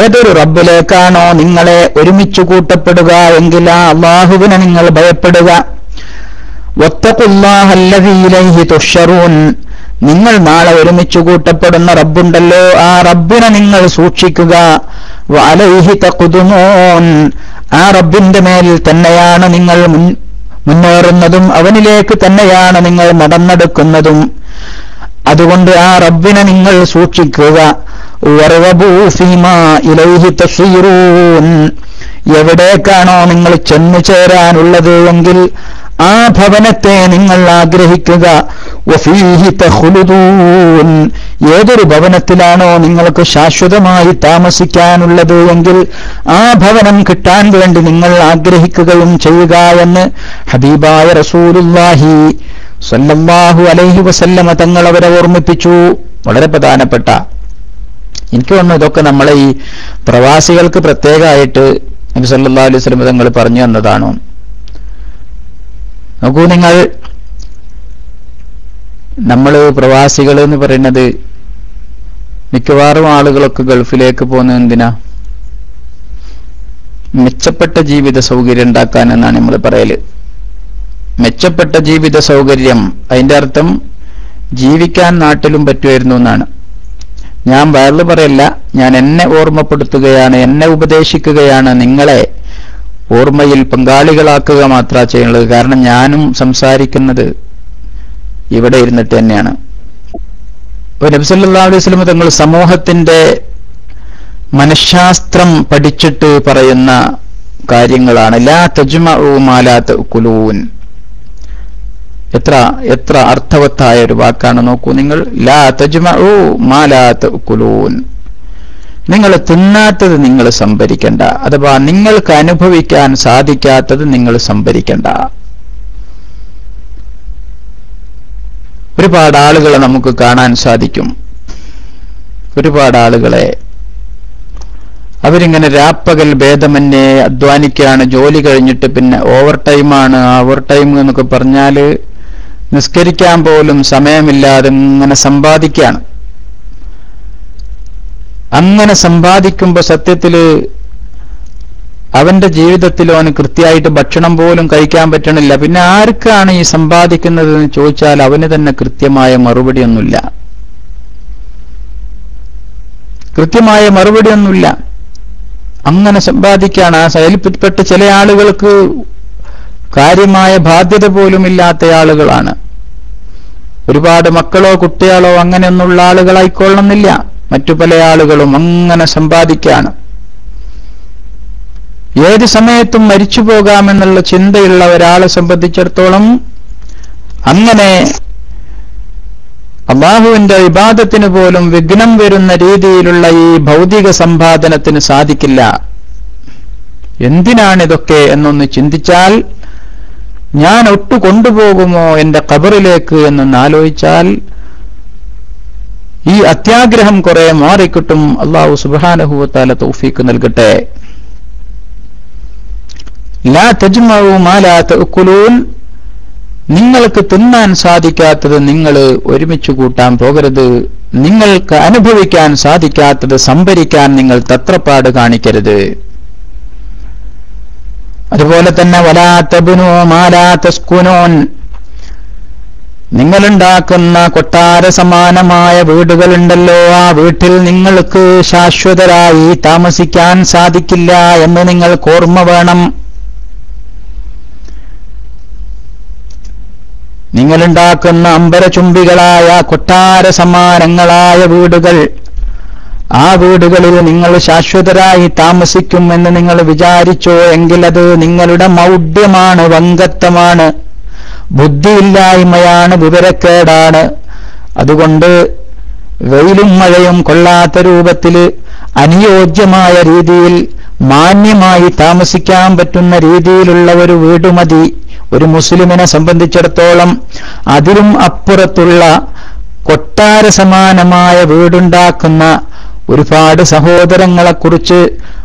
ഏതൊരു റബ്ബിലേക്കാണോ നിങ്ങളെ ഒരുമിച്ചു കൂട്ടപ്പെടുക എങ്കിൽ ആ അള്ളാഹുവിനെ നിങ്ങൾ ഭയപ്പെടുക. നിങ്ങൾ നാളെ ഒരുമിച്ചു കൂട്ടപ്പെടുന്ന റബ്ബുണ്ടല്ലോ ആ റബ്ബിനെ നിങ്ങൾ സൂക്ഷിക്കുക. ആ റബ്ബിന്റെ മേലിൽ തന്നെയാണ് നിങ്ങൾ മുന്നേറുന്നതും അവനിലേക്ക് തന്നെയാണ് നിങ്ങൾ നടന്നെടുക്കുന്നതും. അതുകൊണ്ട് ആ റബ്ബിനെ നിങ്ങൾ സൂക്ഷിക്കുക. എവിടേക്കാണോ നിങ്ങൾ ചെന്നു ചേരാനുള്ളത് എങ്കിൽ ആ ഭവനത്തെ നിങ്ങൾ ആഗ്രഹിക്കുക. ഏതൊരു ഭവനത്തിലാണോ നിങ്ങൾക്ക് ശാശ്വതമായി താമസിക്കാനുള്ളത് എങ്കിൽ ആ ഭവനം കിട്ടാൻ വേണ്ടി നിങ്ങൾ ആഗ്രഹിക്കുകയും ചെയ്യുക എന്ന് ഹബീബായ റസൂലുല്ലാഹി സല്ലല്ലാഹു അലൈഹി വസല്ലമ തങ്ങൾ അവരെ ഓർമ്മിപ്പിച്ചു. വളരെ പ്രധാനപ്പെട്ട. എനിക്ക് തോന്നുന്നു ഇതൊക്കെ നമ്മളെ ഈ പ്രവാസികൾക്ക് പ്രത്യേകമായിട്ട് നബി സല്ലല്ലാഹു അലൈഹി വസല്ലമ തങ്ങൾ പറഞ്ഞു തന്നതാണോ. നോക്കൂ നിങ്ങൾ നമ്മൾ പ്രവാസികൾ എന്ന് പറയുന്നത് മിക്കവാറും ആളുകളൊക്കെ ഗൾഫിലേക്ക് പോകുന്ന എന്തിനാ? മെച്ചപ്പെട്ട ജീവിത സൗകര്യം ഉണ്ടാക്കാൻ എന്നാണ് നമ്മൾ പറയൽ. മെച്ചപ്പെട്ട ജീവിത സൗകര്യം അതിന്റെ അർത്ഥം ജീവിക്കാൻ നാട്ടിലും പറ്റുമായിരുന്നു എന്നാണ്. ഞാൻ വേറെ പറയല്ല ഞാൻ എന്നെ ഓർമ്മപ്പെടുത്തുകയാണ് എന്നെ ഉപദേശിക്കുകയാണ് നിങ്ങളെ ഓർമ്മയിൽ പങ്കാളികളാക്കുക മാത്ര ചെയ്യുന്നത്. കാരണം ഞാനും സംസാരിക്കുന്നത് ഇവിടെ ഇരുന്നിട്ട് തന്നെയാണ്. അപ്പൊ നബ്സല്ലാ അലൈഹി സ്വലം തങ്ങൾ സമൂഹത്തിന്റെ മനഃശാസ്ത്രം പഠിച്ചിട്ട് പറയുന്ന കാര്യങ്ങളാണ്. ലാ തജ്മാലാത്ത് കുലൂൻ എത്ര എത്ര അർത്ഥവത്തായ ഒരു വാക്കാണ് നോക്കൂ നിങ്ങൾ. ലാ തജ്മഊ മാലാത്ത് കുലൂൻ നിങ്ങൾ തിന്നാത്തത് നിങ്ങൾ സംഭരിക്കണ്ട അഥവാ നിങ്ങൾക്ക് അനുഭവിക്കാൻ സാധിക്കാത്തത് നിങ്ങൾ സംഭരിക്കണ്ട. ഒരുപാട് ആളുകളെ നമുക്ക് കാണാൻ സാധിക്കും. ഒരുപാട് ആളുകളെ. അവരിങ്ങനെ രാപ്പകൽ ഭേദമന്യേ അധ്വാനിക്കുകയാണ് ജോലി കഴിഞ്ഞിട്ട് പിന്നെ ഓവർ ടൈമാണ് ഓവർ ടൈം എന്നൊക്കെ പറഞ്ഞാൽ നിസ്കരിക്കാൻ പോലും സമയമില്ലാതെ ഇങ്ങനെ സമ്പാദിക്കുകയാണ്. അങ്ങനെ സമ്പാദിക്കുമ്പോൾ സത്യത്തിൽ അവന്റെ ജീവിതത്തിൽ അവന് കൃത്യമായിട്ട് ഭക്ഷണം പോലും കഴിക്കാൻ പറ്റണില്ല. പിന്നെ ആർക്കാണ് ഈ സമ്പാദിക്കുന്നത് എന്ന് ചോദിച്ചാൽ അവന് തന്നെ കൃത്യമായ മറുപടിയൊന്നുമില്ല. കൃത്യമായ മറുപടിയൊന്നുമില്ല. അങ്ങനെ സമ്പാദിക്കാണ് ആ സയൽപ്പെട്ട ചില ആളുകൾക്ക് കാര്യമായ ബാധ്യത പോലും ഇല്ലാത്ത ആളുകളാണ്. ഒരുപാട് മക്കളോ കുട്ടികളോ അങ്ങനെയൊന്നുള്ള ആളുകളായിക്കൊള്ളണമെന്നില്ല. മറ്റു പല ആളുകളും അങ്ങനെ സമ്പാദിക്കാണ് ഏത് സമയത്തും മരിച്ചു പോകാമെന്നുള്ള ചിന്തയുള്ള ഒരാളെ സംബന്ധിച്ചിടത്തോളം അങ്ങനെ അള്ളാഹുവിന്റെ വിവാദത്തിന് പോലും വിഘ്നം വരുന്ന രീതിയിലുള്ള ഈ ഭൗതിക സമ്പാദനത്തിന് സാധിക്കില്ല. എന്തിനാണിതൊക്കെ എന്നൊന്ന് ചിന്തിച്ചാൽ ഞാൻ ഒട്ടു കൊണ്ടുപോകുമോ എന്റെ കബറിലേക്ക് എന്നൊന്ന് ആലോചിച്ചാൽ ഈ അത്യാഗ്രഹം കുറെ മാറിക്കിട്ടും അള്ളാഹു സുബാനഹുവത്താല തൗഫീക്ക് നൽകട്ടെ. ലാ തഅക്കുലൂൻ. നിങ്ങൾക്ക് തിന്നാൻ സാധിക്കാത്തത് നിങ്ങൾ ഒരുമിച്ച് കൂട്ടാൻ പോകരുത്. നിങ്ങൾക്ക് അനുഭവിക്കാൻ സാധിക്കാത്തത് സംഭരിക്കാൻ നിങ്ങൾ തത്രപ്പാട് കാണിക്കരുത്. അതുപോലെ തന്നെ വലാത്തബുനോ മാലാത്തസ്കുനോൻ നിങ്ങളുണ്ടാക്കുന്ന കൊട്ടാര സമാനമായ വീടുകളുണ്ടല്ലോ. ആ വീട്ടിൽ നിങ്ങൾക്ക് ശാശ്വതരായി താമസിക്കാൻ സാധിക്കില്ല എന്ന് നിങ്ങൾ ഓർമ്മ വേണം. നിങ്ങളുണ്ടാക്കുന്ന അമ്പരചുംബികളായ കൊട്ടാര സമാനങ്ങളായ വീടുകൾ ആ വീടുകളിൽ നിങ്ങൾ ശാശ്വതരായി താമസിക്കുമെന്ന് നിങ്ങൾ വിചാരിച്ചോ എങ്കിൽ അത് നിങ്ങളുടെ മൗഢ്യമാണ് വങ്കത്വമാണ് ബുദ്ധിയില്ലായ്മയാണ് വിവരക്കേടാണ്. അതുകൊണ്ട് വെയിലും മഴയും കൊള്ളാത്ത രൂപത്തിൽ അനുയോജ്യമായ രീതിയിൽ മാന്യമായി താമസിക്കാൻ പറ്റുന്ന രീതിയിലുള്ള ഒരു വീടുമതി ഒരു മുസ്ലിമിനെ സംബന്ധിച്ചിടത്തോളം അതിലും അപ്പുറത്തുള്ള കൊട്ടാര സമാനമായ വീടുണ്ടാക്കുന്ന ഒരുപാട് സഹോദരങ്ങളെക്കുറിച്ച്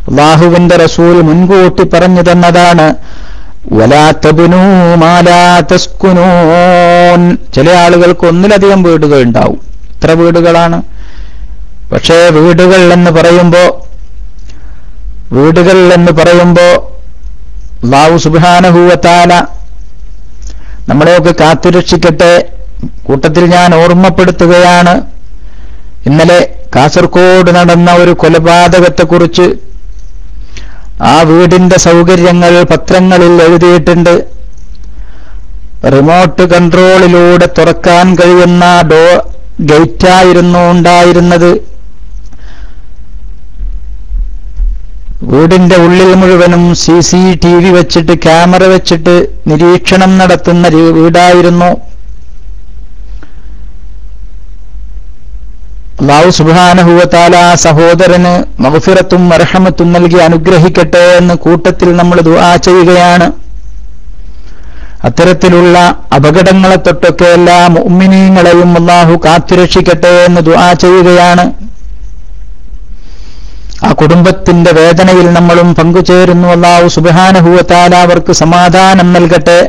അള്ളാഹുവിന്റെ റസൂൽ മുൻകൂട്ടി പറഞ്ഞു തന്നതാണ്. ചില ആളുകൾക്ക് ഒന്നിലധികം വീടുകൾ ഉണ്ടാവും ഇത്ര വീടുകളാണ്. പക്ഷേ വീടുകൾ എന്ന് പറയുമ്പോ വീടുകൾ എന്ന് പറയുമ്പോ ലാവു സുബാനഹൂവത്താല നമ്മളെയൊക്കെ കാത്തുരക്ഷിക്കട്ടെ. കൂട്ടത്തിൽ ഞാൻ ഓർമ്മപ്പെടുത്തുകയാണ്. ഇന്നലെ കാസർഗോഡ് നടന്ന ഒരു കൊലപാതകത്തെക്കുറിച്ച് ആ വീടിന്റെ സൗകര്യങ്ങൾ പത്രങ്ങളിൽ എഴുതിയിട്ടുണ്ട്. റിമോട്ട് കൺട്രോളിലൂടെ തുറക്കാൻ കഴിയുന്ന ഡോ ഗേറ്റായിരുന്നു ഉണ്ടായിരുന്നത്. വീടിന്റെ ഉള്ളിൽ മുഴുവനും സി സി ടി വി വെച്ചിട്ട് ക്യാമറ വെച്ചിട്ട് നിരീക്ഷണം നടത്തുന്ന വീടായിരുന്നു. അള്ളാഹു സുബാനഹുവത്താല സഹോദരന് മഹഫിറത്തും അർഹമത്തും നൽകി അനുഗ്രഹിക്കട്ടെ എന്ന് കൂട്ടത്തിൽ നമ്മൾ ദുആ ചെയ്യുകയാണ്. അത്തരത്തിലുള്ള അപകടങ്ങളെ തൊട്ടൊക്കെ എല്ലാ മുഅ്മിനീങ്ങളെയും അള്ളാഹു കാത്തുരക്ഷിക്കട്ടെ എന്ന് ദുആ ചെയ്യുകയാണ്. ആ കുടുംബത്തിന്റെ വേദനയിൽ നമ്മളും പങ്കുചേരുന്നു. അള്ളാഹു സുബാനഹുവത്താല അവർക്ക് സമാധാനം നൽകട്ടെ.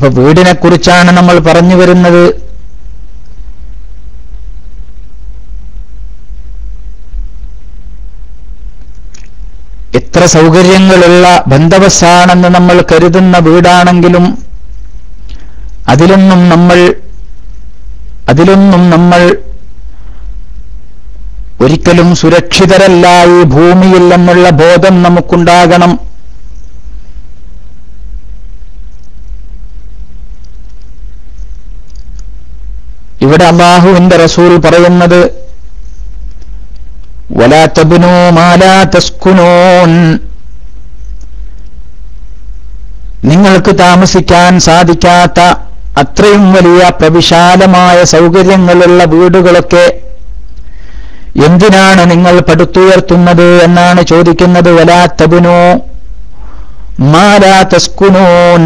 അപ്പൊ വീടിനെ കുറിച്ചാണ് നമ്മൾ പറഞ്ഞു വരുന്നത്. എത്ര സൗകര്യങ്ങളുള്ള ബന്ധവസാണെന്ന് നമ്മൾ കരുതുന്ന വീടാണെങ്കിലും അതിലൊന്നും നമ്മൾ അതിലൊന്നും നമ്മൾ ഒരിക്കലും സുരക്ഷിതരല്ല ഈ ഭൂമിയിൽ എന്നുള്ള ബോധം നമുക്കുണ്ടാകണം. ഇവിടെ അള്ളാഹുവിന്റെ റസൂൽ പറയുന്നത് വലാത്തബുനോ മാലാ തസ്കുനോൻ. നിങ്ങൾക്ക് താമസിക്കാൻ സാധിക്കാത്ത അത്രയും വലിയ പ്രവിശാലമായ സൗകര്യങ്ങളുള്ള വീടുകളൊക്കെ എന്തിനാണ് നിങ്ങൾ പടുത്തുയർത്തുന്നത് എന്നാണ് ചോദിക്കുന്നത് വലാത്തബുനോ മാലാ തസ്കുനോൻ.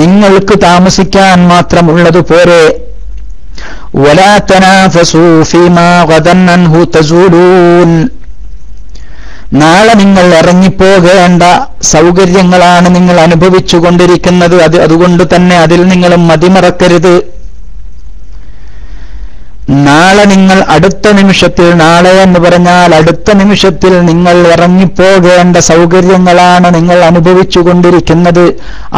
നിങ്ങൾക്ക് താമസിക്കാൻ മാത്രമുള്ളത് പോരെ? ولا تنافسوا فيما غدا عنه تزولون നാളെ നിങ്ങൾ ഇറങ്ങിപ്പോകേണ്ട സൗകര്യങ്ങളാണ് നിങ്ങൾ അനുഭവിച്ചു കൊണ്ടിരിക്കുന്നത് അത് അതുകൊണ്ട് തന്നെ അതിൽ നിങ്ങൾ മതിമറക്കരുത് നാളെ നിങ്ങൾ അടുത്ത നിമിഷത്തിൽ നാളെ എന്ന് പറഞ്ഞാൽ അടുത്ത നിമിഷത്തിൽ നിങ്ങൾ ഇറങ്ങിപ്പോകേണ്ട സൗകര്യങ്ങളാണ് നിങ്ങൾ അനുഭവിച്ചു കൊണ്ടിരിക്കുന്നത്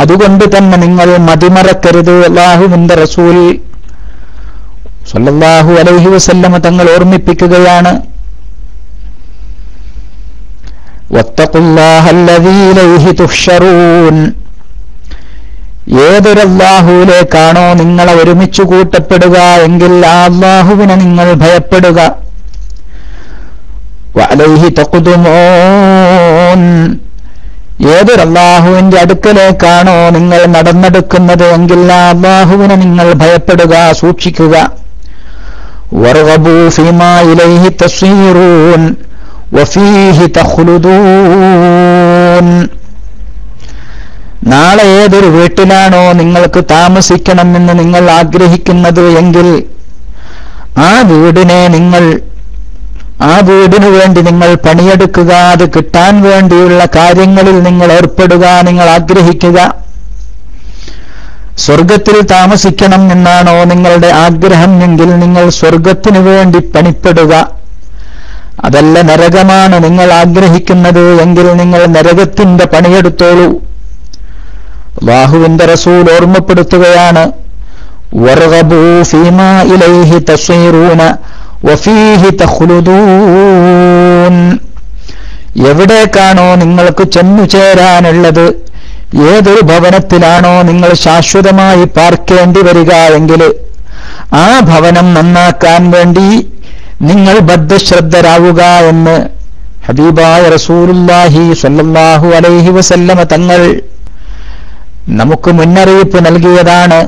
അതുകൊണ്ട് തന്നെ നിങ്ങൾ മതിമറക്കരുത് അള്ളാഹുവിന്റെ റസൂൽ സല്ലല്ലാഹു അലൈഹി വസല്ലമ തങ്ങൾ ഓർമ്മിപ്പിക്കുകയാണ്. ഏതൊരല്ലാഹുവിലേക്കാണോ നിങ്ങളെ ഒരുമിച്ച് കൂട്ടപ്പെടുക എങ്കിൽ ആ അള്ളാഹുവിനെ നിങ്ങൾ ഭയപ്പെടുക. ഏതൊരല്ലാഹുവിന്റെ അടുക്കലേക്കാണോ നിങ്ങൾ നടന്നെടുക്കുന്നത് എങ്കിൽ ആ അള്ളാഹുവിനെ നിങ്ങൾ ഭയപ്പെടുക സൂക്ഷിക്കുക. وارغبوا فيما إليه تصيرون وفيه تخلدون നാളെ ഏതൊരു വീട്ടിലാണോ നിങ്ങൾക്ക് താമസിക്കണമെന്ന് നിങ്ങൾ ആഗ്രഹിക്കുന്നത് എങ്കിൽ ആ വീടിനെ നിങ്ങൾ ആ വീടിനു വേണ്ടി നിങ്ങൾ പണിയെടുക്കുക അത് കിട്ടാൻ വേണ്ടിയുള്ള കാര്യങ്ങളിൽ നിങ്ങൾ ഏർപ്പെടുക നിങ്ങൾ ആഗ്രഹിക്കുക സ്വർഗത്തിൽ താമസിക്കണം എന്നാണോ നിങ്ങളുടെ ആഗ്രഹം എങ്കിൽ നിങ്ങൾ സ്വർഗത്തിനു വേണ്ടി പണിപ്പെടുക. അതല്ല നരകമാണ് നിങ്ങൾ ആഗ്രഹിക്കുന്നത് എങ്കിൽ നിങ്ങൾ നരകത്തിന്റെ പണിയെടുത്തോളൂ. ബാഹുവിന്റെ റസൂൽ ഓർമ്മപ്പെടുത്തുകയാണ് എവിടേക്കാണോ നിങ്ങൾക്ക് ചെന്നു ചേരാനുള്ളത് ഏതൊരു ഭവനത്തിലാണോ നിങ്ങൾ ശാശ്വതമായി പാർക്കേണ്ടി വരിക എങ്കിൽ ആ ഭവനം നന്നാക്കാൻ വേണ്ടി നിങ്ങൾ ബദ്ധശ്രദ്ധരാവുക എന്ന് ഹബീബായ റസൂലുല്ലാഹി സല്ലാഹു അലൈഹി വസല്ലമ തങ്ങൾ നമുക്ക് മുന്നറിയിപ്പ് നൽകിയതാണ്.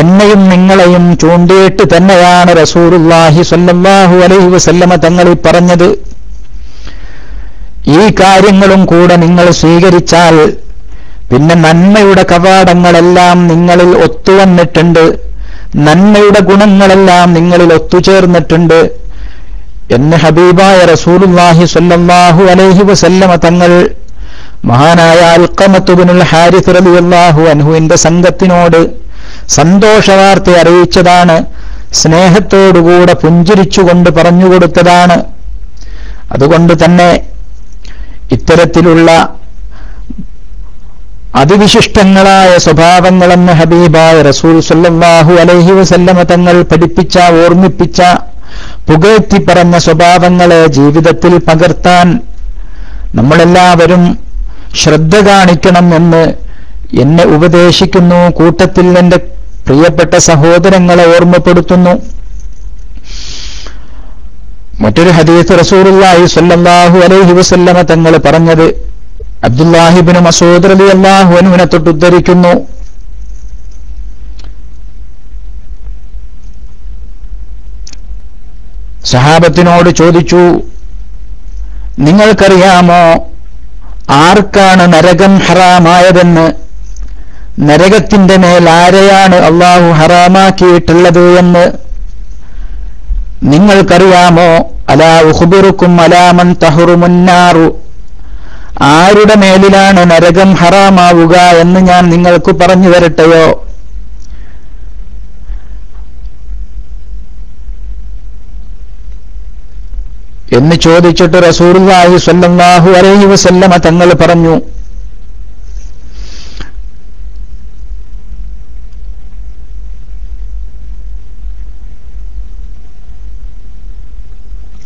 എന്നെയും നിങ്ങളെയും ചൂണ്ടിയിട്ട് തന്നെയാണ് റസൂലുല്ലാഹി സല്ലാഹു അലൈഹി വസല്ലമ തങ്ങൾ ഈ പറഞ്ഞത്. ഈ കാര്യങ്ങളും കൂടെ നിങ്ങൾ സ്വീകരിച്ചാൽ പിന്നെ നന്മയുടെ കവാടങ്ങളെല്ലാം നിങ്ങളിൽ ഒത്തുവന്നിട്ടുണ്ട്. നന്മയുടെ ഗുണങ്ങളെല്ലാം നിങ്ങളിൽ ഒത്തുചേർന്നിട്ടുണ്ട്. എന്ന് ഹബീബായ റസൂലുല്ലാഹി സ്വല്ലല്ലാഹു അലൈഹി വസല്ലമ തങ്ങൾ മഹാനായ അൽക്കമത്തുബിനുൽ ഹാരിസ് റളിയല്ലാഹു അൻഹുവിന്റെ സംഘത്തിനോട് സന്തോഷവാർത്ത അറിയിച്ചതാണ്. സ്നേഹത്തോടുകൂടെ പുഞ്ചിരിച്ചുകൊണ്ട് പറഞ്ഞുകൊടുത്തതാണ്. അതുകൊണ്ട് തന്നെ ഇത്തരത്തിലുള്ള അതിവിശിഷ്ടങ്ങളായ സ്വഭാവങ്ങളെന്ന് ഹബീബായ റസൂൽ സല്ലാഹു അലൈഹി വസല്ലമ തങ്ങൾ പഠിപ്പിച്ച ഓർമ്മിപ്പിച്ച പുകഴ്ത്തി പറഞ്ഞ സ്വഭാവങ്ങളെ ജീവിതത്തിൽ പകർത്താൻ നമ്മളെല്ലാവരും ശ്രദ്ധ കാണിക്കണം എന്ന് എന്നെ ഉപദേശിക്കുന്നു. കൂട്ടത്തിൽ എന്റെ പ്രിയപ്പെട്ട സഹോദരങ്ങളെ ഓർമ്മപ്പെടുത്തുന്നു. മറ്റൊരു ഹദീസ് റസൂലുള്ളാഹി സ്വല്ലല്ലാഹു അലൈഹി വസല്ലമ തങ്ങൾ പറഞ്ഞത് അബ്ദുല്ലാഹിബിന് മസൂദ് അലി അള്ളാഹു അനുവിനെ തൊട്ടുദ്ധരിക്കുന്നു സഹാബത്തിനോട് ചോദിച്ചു നിങ്ങൾക്കറിയാമോ ആർക്കാണ് നരകം ഹറാമായതെന്ന്? നരകത്തിന്റെ മേൽ ആരെയാണ് അള്ളാഹു ഹറാമാക്കിയിട്ടുള്ളത് എന്ന്? നിങ്ങൾക്കറിയാമോ അലാ ഉഹുബിറുക്കും അലാമൻ തഹുറുമുന്നാറു ആരുടെ മേലിലാണ് നരകം ഹറാമാവുക എന്ന് ഞാൻ നിങ്ങൾക്ക് പറഞ്ഞു തരട്ടെയോ എന്ന് ചോദിച്ചിട്ട് റസൂലുള്ളാഹി സ്വല്ലല്ലാഹു അലൈഹി വസല്ലമ തങ്ങൾ പറഞ്ഞു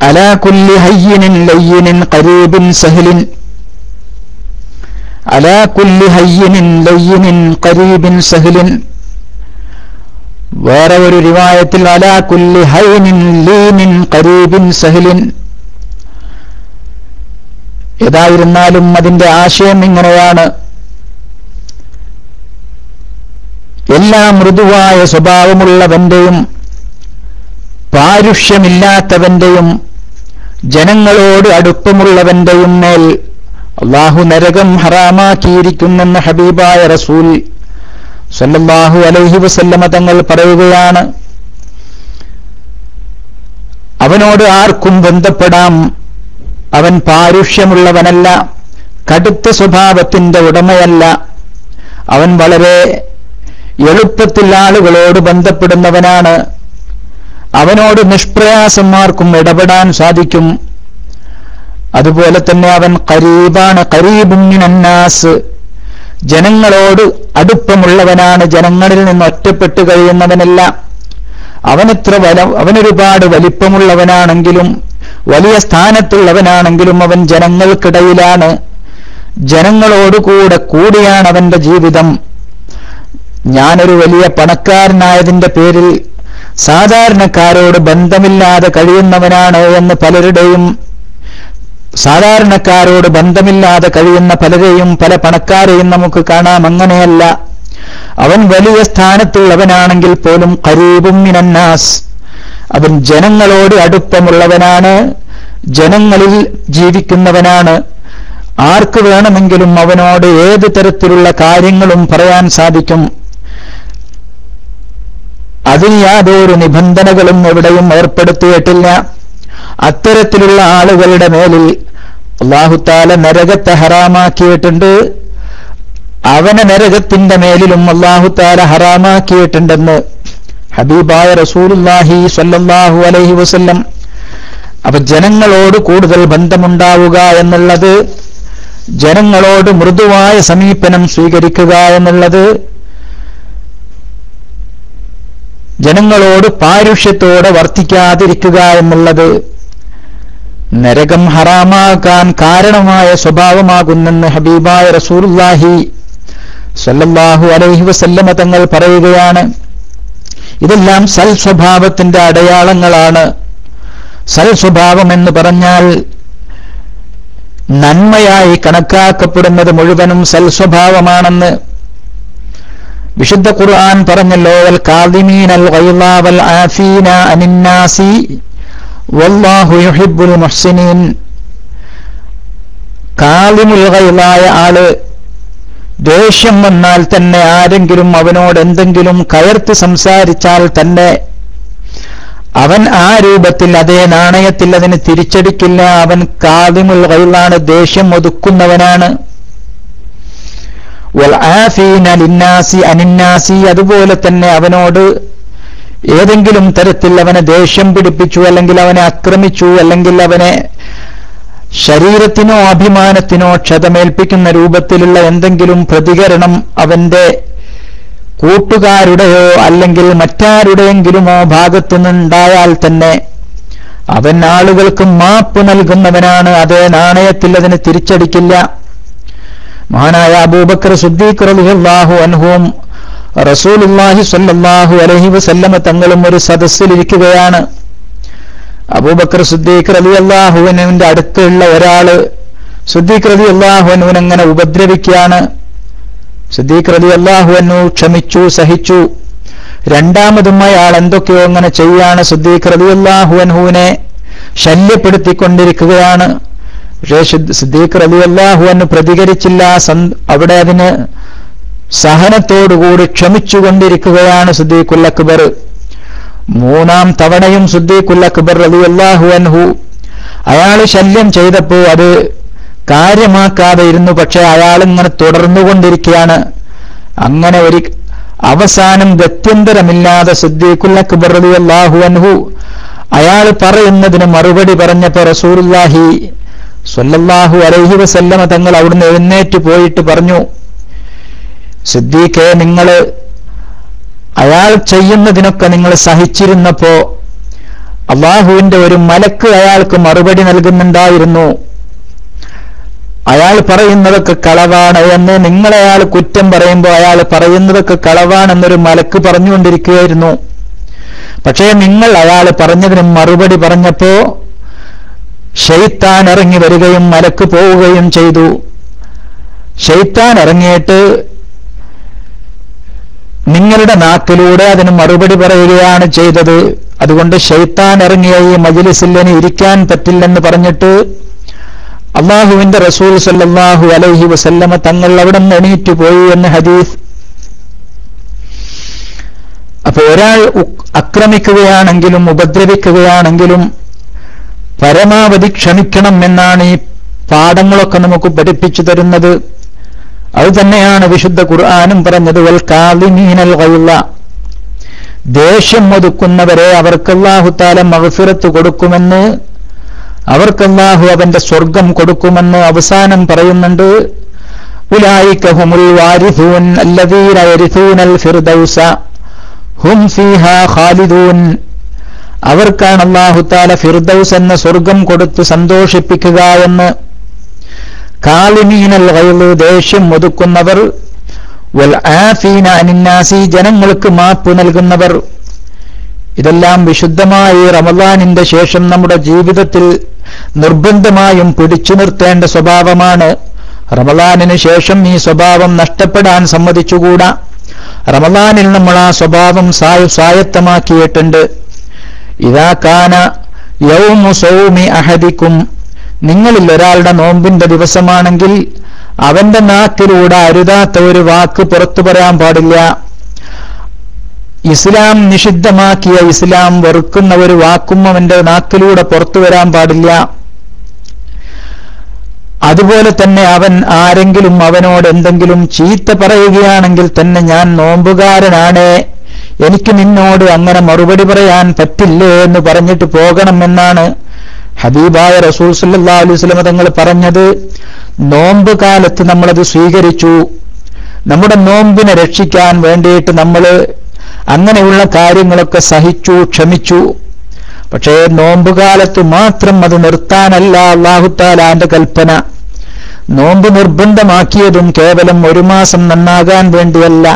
അലാ കുല്ലി ഹയ്യനിൻ ലയ്യനിൻ കരീബിൻ സഹലിൻ ഖരീബിൻ സഹലിൻ. വേറെ ഒരു റിവായത്തിൽ അലാ കുല്ലി ഹൈനിൻ ലീനിൻ ഖരീബിൻ സഹലിൻ. ഏതായിരുന്നാലും അതിന്റെ ആശയം ഇങ്ങനെയാണ്. എല്ലാ മൃദുവായ സ്വഭാവമുള്ളവന്റെയും പാരുഷ്യമില്ലാത്തവന്റെയും ജനങ്ങളോട് അടുപ്പമുള്ളവന്റെയും മേൽ അള്ളാഹു നരകം ഹറാമാക്കിയിരിക്കുന്നെന്ന് ഹബീബായ റസൂൽ സല്ലല്ലാഹു അലൈഹി വസല്ലമ തങ്ങൾ പറയുകയാണ്. അവനോട് ആർക്കും ബന്ധപ്പെടാം. അവൻ പാരുഷ്യമുള്ളവനല്ല കടുത്ത സ്വഭാവത്തിന്റെ ഉടമയല്ല. അവൻ വളരെ എളുപ്പത്തിൽ ആളുകളോട് ബന്ധപ്പെടുന്നവനാണ്. അവനോട് നിഷ്പ്രയാസം ആർക്കും ഇടപെടാൻ സാധിക്കും. അതുപോലെ തന്നെ അവൻ കരീബാണ് കരീബുങ്ങിനാസ് ജനങ്ങളോട് അടുപ്പമുള്ളവനാണ് ജനങ്ങളിൽ നിന്ന് ഒറ്റപ്പെട്ടു കഴിയുന്നവനല്ല. അവനെത്ര വല അവനൊരുപാട് വലിപ്പമുള്ളവനാണെങ്കിലും വലിയ സ്ഥാനത്തുള്ളവനാണെങ്കിലും അവൻ ജനങ്ങൾക്കിടയിലാണ്. ജനങ്ങളോടുകൂടെ കൂടിയാണ് അവന്റെ ജീവിതം. ഞാനൊരു വലിയ പണക്കാരനായതിന്റെ പേരിൽ സാധാരണക്കാരോട് ബന്ധമില്ലാതെ കഴിയുന്നവനാണ് എന്ന് പലരുടെയും സാധാരണക്കാരോട് ബന്ധമില്ലാതെ കഴിയുന്ന പലരെയും പല പണക്കാരെയും നമുക്ക് കാണാം. അങ്ങനെയല്ല. അവൻ വലിയ സ്ഥാനത്തുള്ളവനാണെങ്കിൽ പോലും കരീബും മിനന്നാസ്. അവൻ ജനങ്ങളോട് അടുപ്പമുള്ളവനാണ്. ജനങ്ങളിൽ ജീവിക്കുന്നവനാണ്. ആർക്ക് വേണമെങ്കിലും അവനോട് ഏത് തരത്തിലുള്ള കാര്യങ്ങളും പറയാൻ സാധിക്കും. അതിന് യാതൊരു നിബന്ധനകളും എവിടെയും ഏർപ്പെടുത്തിയിട്ടില്ല. അത്തരത്തിലുള്ള ആളുകളുടെ മേലിൽ അള്ളാഹുത്താല നരകത്തെ ഹറാമാക്കിയിട്ടുണ്ട്. അവനെ നരകത്തിന്റെ മേലിലും അള്ളാഹുത്താല ഹറാമാക്കിയിട്ടുണ്ടെന്ന് ഹബീബായ റസൂലുല്ലാഹി സ്വല്ലല്ലാഹു അലൈഹി വസല്ലം അപ്പൊ ജനങ്ങളോട് കൂടുതൽ ബന്ധമുണ്ടാവുക എന്നുള്ളത് ജനങ്ങളോട് മൃദുവായ സമീപനം സ്വീകരിക്കുക എന്നുള്ളത് ജനങ്ങളോട് പാരുഷ്യത്തോടെ വർത്തിക്കാതിരിക്കുക എന്നുള്ളത് നരകം ഹറാമാക്കാൻ കാരണമായ സ്വഭാവമാകുന്നെന്ന് ഹബീബായ റസൂലുല്ലാഹി സല്ലല്ലാഹു അലൈഹി വസല്ലമ തങ്ങൾ പറയുകയാണ്. ഇതെല്ലാം സൽ സ്വഭാവത്തിന്റെ അടയാളങ്ങളാണ്. സൽ സ്വഭാവം എന്ന് പറഞ്ഞാൽ നന്മയായി കണക്കാക്കപ്പെടുന്നത് മുഴുവനും സൽ സ്വഭാവമാണെന്ന്. വിശുദ്ധ ഖുർആൻ പറഞ്ഞല്ലോ അൽ വൽ ആഫീന അനിന്നാസി വല്ലാഹു യുഹിബ്ബുൽ മുഹ്സിനീൻ. കാലിമുൽ ഗൈലായ ആൾ ദേഷ്യം വന്നാൽ തന്നെ ആരെങ്കിലും അവനോട് എന്തെങ്കിലും കയർത്ത് സംസാരിച്ചാൽ തന്നെ അവൻ ആ രൂപത്തിൽ അതേ നാണയത്തിൽ അതിന് തിരിച്ചടിക്കില്ല. അവൻ കാദിമുൽ ഗൈലാണ് ദേഷ്യം ഒതുക്കുന്നവനാണ്. അതുപോലെ തന്നെ അവനോട് ഏതെങ്കിലും തരത്തിൽ അവനെ ദേഷ്യം പിടിപ്പിച്ചു അല്ലെങ്കിൽ അവനെ ആക്രമിച്ചു അല്ലെങ്കിൽ അവനെ ശരീരത്തിനോ അഭിമാനത്തിനോ ക്ഷതമേൽപ്പിക്കുന്ന രൂപത്തിലുള്ള എന്തെങ്കിലും പ്രതികരണം അവന്റെ കൂട്ടുകാരുടെയോ അല്ലെങ്കിൽ മറ്റാരുടെയെങ്കിലുമോ ഭാഗത്തു നിന്നുണ്ടായാൽ തന്നെ അവൻ ആളുകൾക്ക് മാപ്പ് നൽകുന്നവനാണ്. അതേ നാണയത്തിൽ അതിന് തിരിച്ചടിക്കില്ല. മഹാനായ അബൂബക്കർ സുദ്ദീഖ് റളിയല്ലാഹു അൻഹുവും റസൂലുള്ളാഹി സ്വല്ലല്ലാഹു അലഹി വസല്ലമ തങ്ങളും ഒരു സദസ്സിലിരിക്കുകയാണ്. അബൂബക്കർ സുദ്ദീഖ് റളിയല്ലാഹുവിന്റെ അടുത്തുള്ള ഒരാൾ സുദ്ദീഖ് റളിയല്ലാഹുവിനെ അങ്ങനെ ഉപദ്രവിക്കുകയാണ്. സുദ്ദീഖ് റളിയല്ലാഹുവിനു ക്ഷമിച്ചു സഹിച്ചു. രണ്ടാമതും അയാൾ എന്തൊക്കെയോ അങ്ങനെ ചെയ്യാണ് സുദ്ദീഖ് റളിയല്ലാഹുവിനെ ശല്യപ്പെടുത്തിക്കൊണ്ടിരിക്കുകയാണ്. പക്ഷേ സിദ്ദീഖ് റളിയല്ലാഹു അള്ളാഹുവിന് പ്രതികരിച്ചില്ല. അവിടെ അതിന് സഹനത്തോടുകൂടി ക്ഷമിച്ചുകൊണ്ടിരിക്കുകയാണ് സുദ്ദീഖുൽ അക്ബർ. മൂന്നാം തവണയും സുദ്ദീഖുൽ അക്ബർ റളിയല്ലാഹു അൻഹു അയാൾ ശല്യം ചെയ്തപ്പോൾ അത് കാര്യമാക്കാതെ ഇരുന്നു. പക്ഷെ അയാൾ ഇങ്ങനെ തുടർന്നുകൊണ്ടിരിക്കുകയാണ്. അങ്ങനെ ഒരു അവസാനം ഗത്യന്തരമില്ലാതെ സുദ്ദീഖുല്ലക്ബർ അക്ബർ റളിയല്ലാഹു അൻഹു അയാൾ പറയുന്നതിന് മറുപടി പറഞ്ഞപ്പോ റസൂലുള്ളാഹി സ്വല്ലല്ലാഹു അലൈഹി വസല്ലമ തങ്ങൾ അവിടുന്ന് എഴുന്നേറ്റ് പോയിട്ട് പറഞ്ഞു സിദ്ദീഖെ നിങ്ങൾ അയാൾ ചെയ്യുന്നതിനൊക്കെ നിങ്ങൾ സഹിച്ചിരുന്നപ്പോ അള്ളാഹുവിന്റെ ഒരു മലക്ക് അയാൾക്ക് മറുപടി നൽകുന്നുണ്ടായിരുന്നു. അയാൾ പറയുന്നതൊക്കെ കളവാണ് എന്ന് നിങ്ങളയാൾ കുറ്റം പറയുമ്പോൾ അയാൾ പറയുന്നതൊക്കെ കളവാണെന്നൊരു മലക്ക് പറഞ്ഞുകൊണ്ടിരിക്കുകയായിരുന്നു. പക്ഷേ നിങ്ങൾ അയാൾ പറഞ്ഞതിന് മറുപടി പറഞ്ഞപ്പോ ഷെയ്ത്താൻ ഇറങ്ങി വരികയും മലക്ക് പോവുകയും ചെയ്തു. ഷെയ്ത്താൻ ഇറങ്ങിയിട്ട് നിങ്ങളുടെ നാക്കിലൂടെ അതിന് മറുപടി പറയുകയാണ് ചെയ്തത്. അതുകൊണ്ട് ഷെയ്ത്താൻ ഇറങ്ങിയ ഈ മജിലിസിൽ ഇനി ഇരിക്കാൻ പറ്റില്ലെന്ന് പറഞ്ഞിട്ട് അള്ളാഹുവിന്റെ റസൂൽ സല്ലാഹു അലൈഹി വസല്ലമ തങ്ങൾ അവിടെ നിന്ന് എണീറ്റ് പോയി എന്ന് ഹദീസ്. അപ്പൊ ഒരാൾ അക്രമിക്കുകയാണെങ്കിലും ഉപദ്രവിക്കുകയാണെങ്കിലും പരമാവധി ക്ഷമിക്കണം എന്നാണ് ഈ പാഠങ്ങളൊക്കെ നമുക്ക് പഠിപ്പിച്ചു തരുന്നത്. അത് തന്നെയാണ് വിശുദ്ധ ഖുർആാനും പറഞ്ഞത് ദേഷ്യം ഒതുക്കുന്നവരെ അവർക്കല്ലാഹുത്താലം അവസരത്ത് കൊടുക്കുമെന്ന് അവർക്കല്ലാഹു അവന്റെ സ്വർഗം കൊടുക്കുമെന്ന് അവസാനം പറയുന്നുണ്ട്. ഹും ഖാലിദൂൻ. അവർക്കാണ് അള്ളാഹുത്താല ഫിർദൌസ് എന്ന സ്വർഗം കൊടുത്ത് സന്തോഷിപ്പിക്കുക എന്ന് കാളിമീനൽ ഗൈൾ ദേഷ്യം ഒതുക്കുന്നവർ വൽ ആഫീന അനിന്നാസി ജനങ്ങൾക്ക് മാപ്പ് നൽകുന്നവർ. ഇതെല്ലാം വിശുദ്ധമായി റമദാനിന്റെ ശേഷം നമ്മുടെ ജീവിതത്തിൽ നിർബന്ധമായും പിടിച്ചു നിർത്തേണ്ട സ്വഭാവമാണ്. റമദാനിന് ശേഷം ഈ സ്വഭാവം നഷ്ടപ്പെടാൻ സമ്മതിച്ചുകൂടാ. റമദാനിൽ നമ്മൾ ആ സ്വഭാവം സായ- സ്വായത്തമാക്കിയിട്ടുണ്ട്. ഇതാ കാന യൗമു സൗമി അഹദിക്കും നിങ്ങളിൽ ഒരാളുടെ നോമ്പിന്റെ ദിവസമാണെങ്കിൽ അവന്റെ നാക്കിലൂടെ അരുതാത്ത ഒരു വാക്ക് പുറത്തു പറയാൻ പാടില്ല. ഇസ്ലാം നിഷിദ്ധമാക്കിയ ഇസ്ലാം വെറുക്കുന്ന ഒരു വാക്കും അവന്റെ നാക്കിലൂടെ പുറത്തു വരാൻ പാടില്ല. അതുപോലെ തന്നെ അവൻ ആരെങ്കിലും അവനോട് എന്തെങ്കിലും ചീത്ത പറയുകയാണെങ്കിൽ തന്നെ ഞാൻ നോമ്പുകാരനാണ്. എനിക്ക് നിന്നോട് അങ്ങനെ മറുപടി പറയാൻ പറ്റില്ലേ എന്ന് പറഞ്ഞിട്ട് പോകണമെന്നാണ് ഹബീബായ റസൂൽ സല്ലാ അലൈഹി സ്വലമ തങ്ങൾ പറഞ്ഞത് നോമ്പ് കാലത്ത് നമ്മളത് സ്വീകരിച്ചു. നമ്മുടെ നോമ്പിനെ രക്ഷിക്കാൻ വേണ്ടിയിട്ട് നമ്മൾ അങ്ങനെയുള്ള കാര്യങ്ങളൊക്കെ സഹിച്ചു ക്ഷമിച്ചു. പക്ഷേ നോമ്പുകാലത്ത് മാത്രം അത് നിർത്താനല്ല അള്ളാഹുത്താലാന്റെ കൽപ്പന. നോമ്പ് നിർബന്ധമാക്കിയതും കേവലം ഒരു മാസം നന്നാകാൻ വേണ്ടിയല്ല.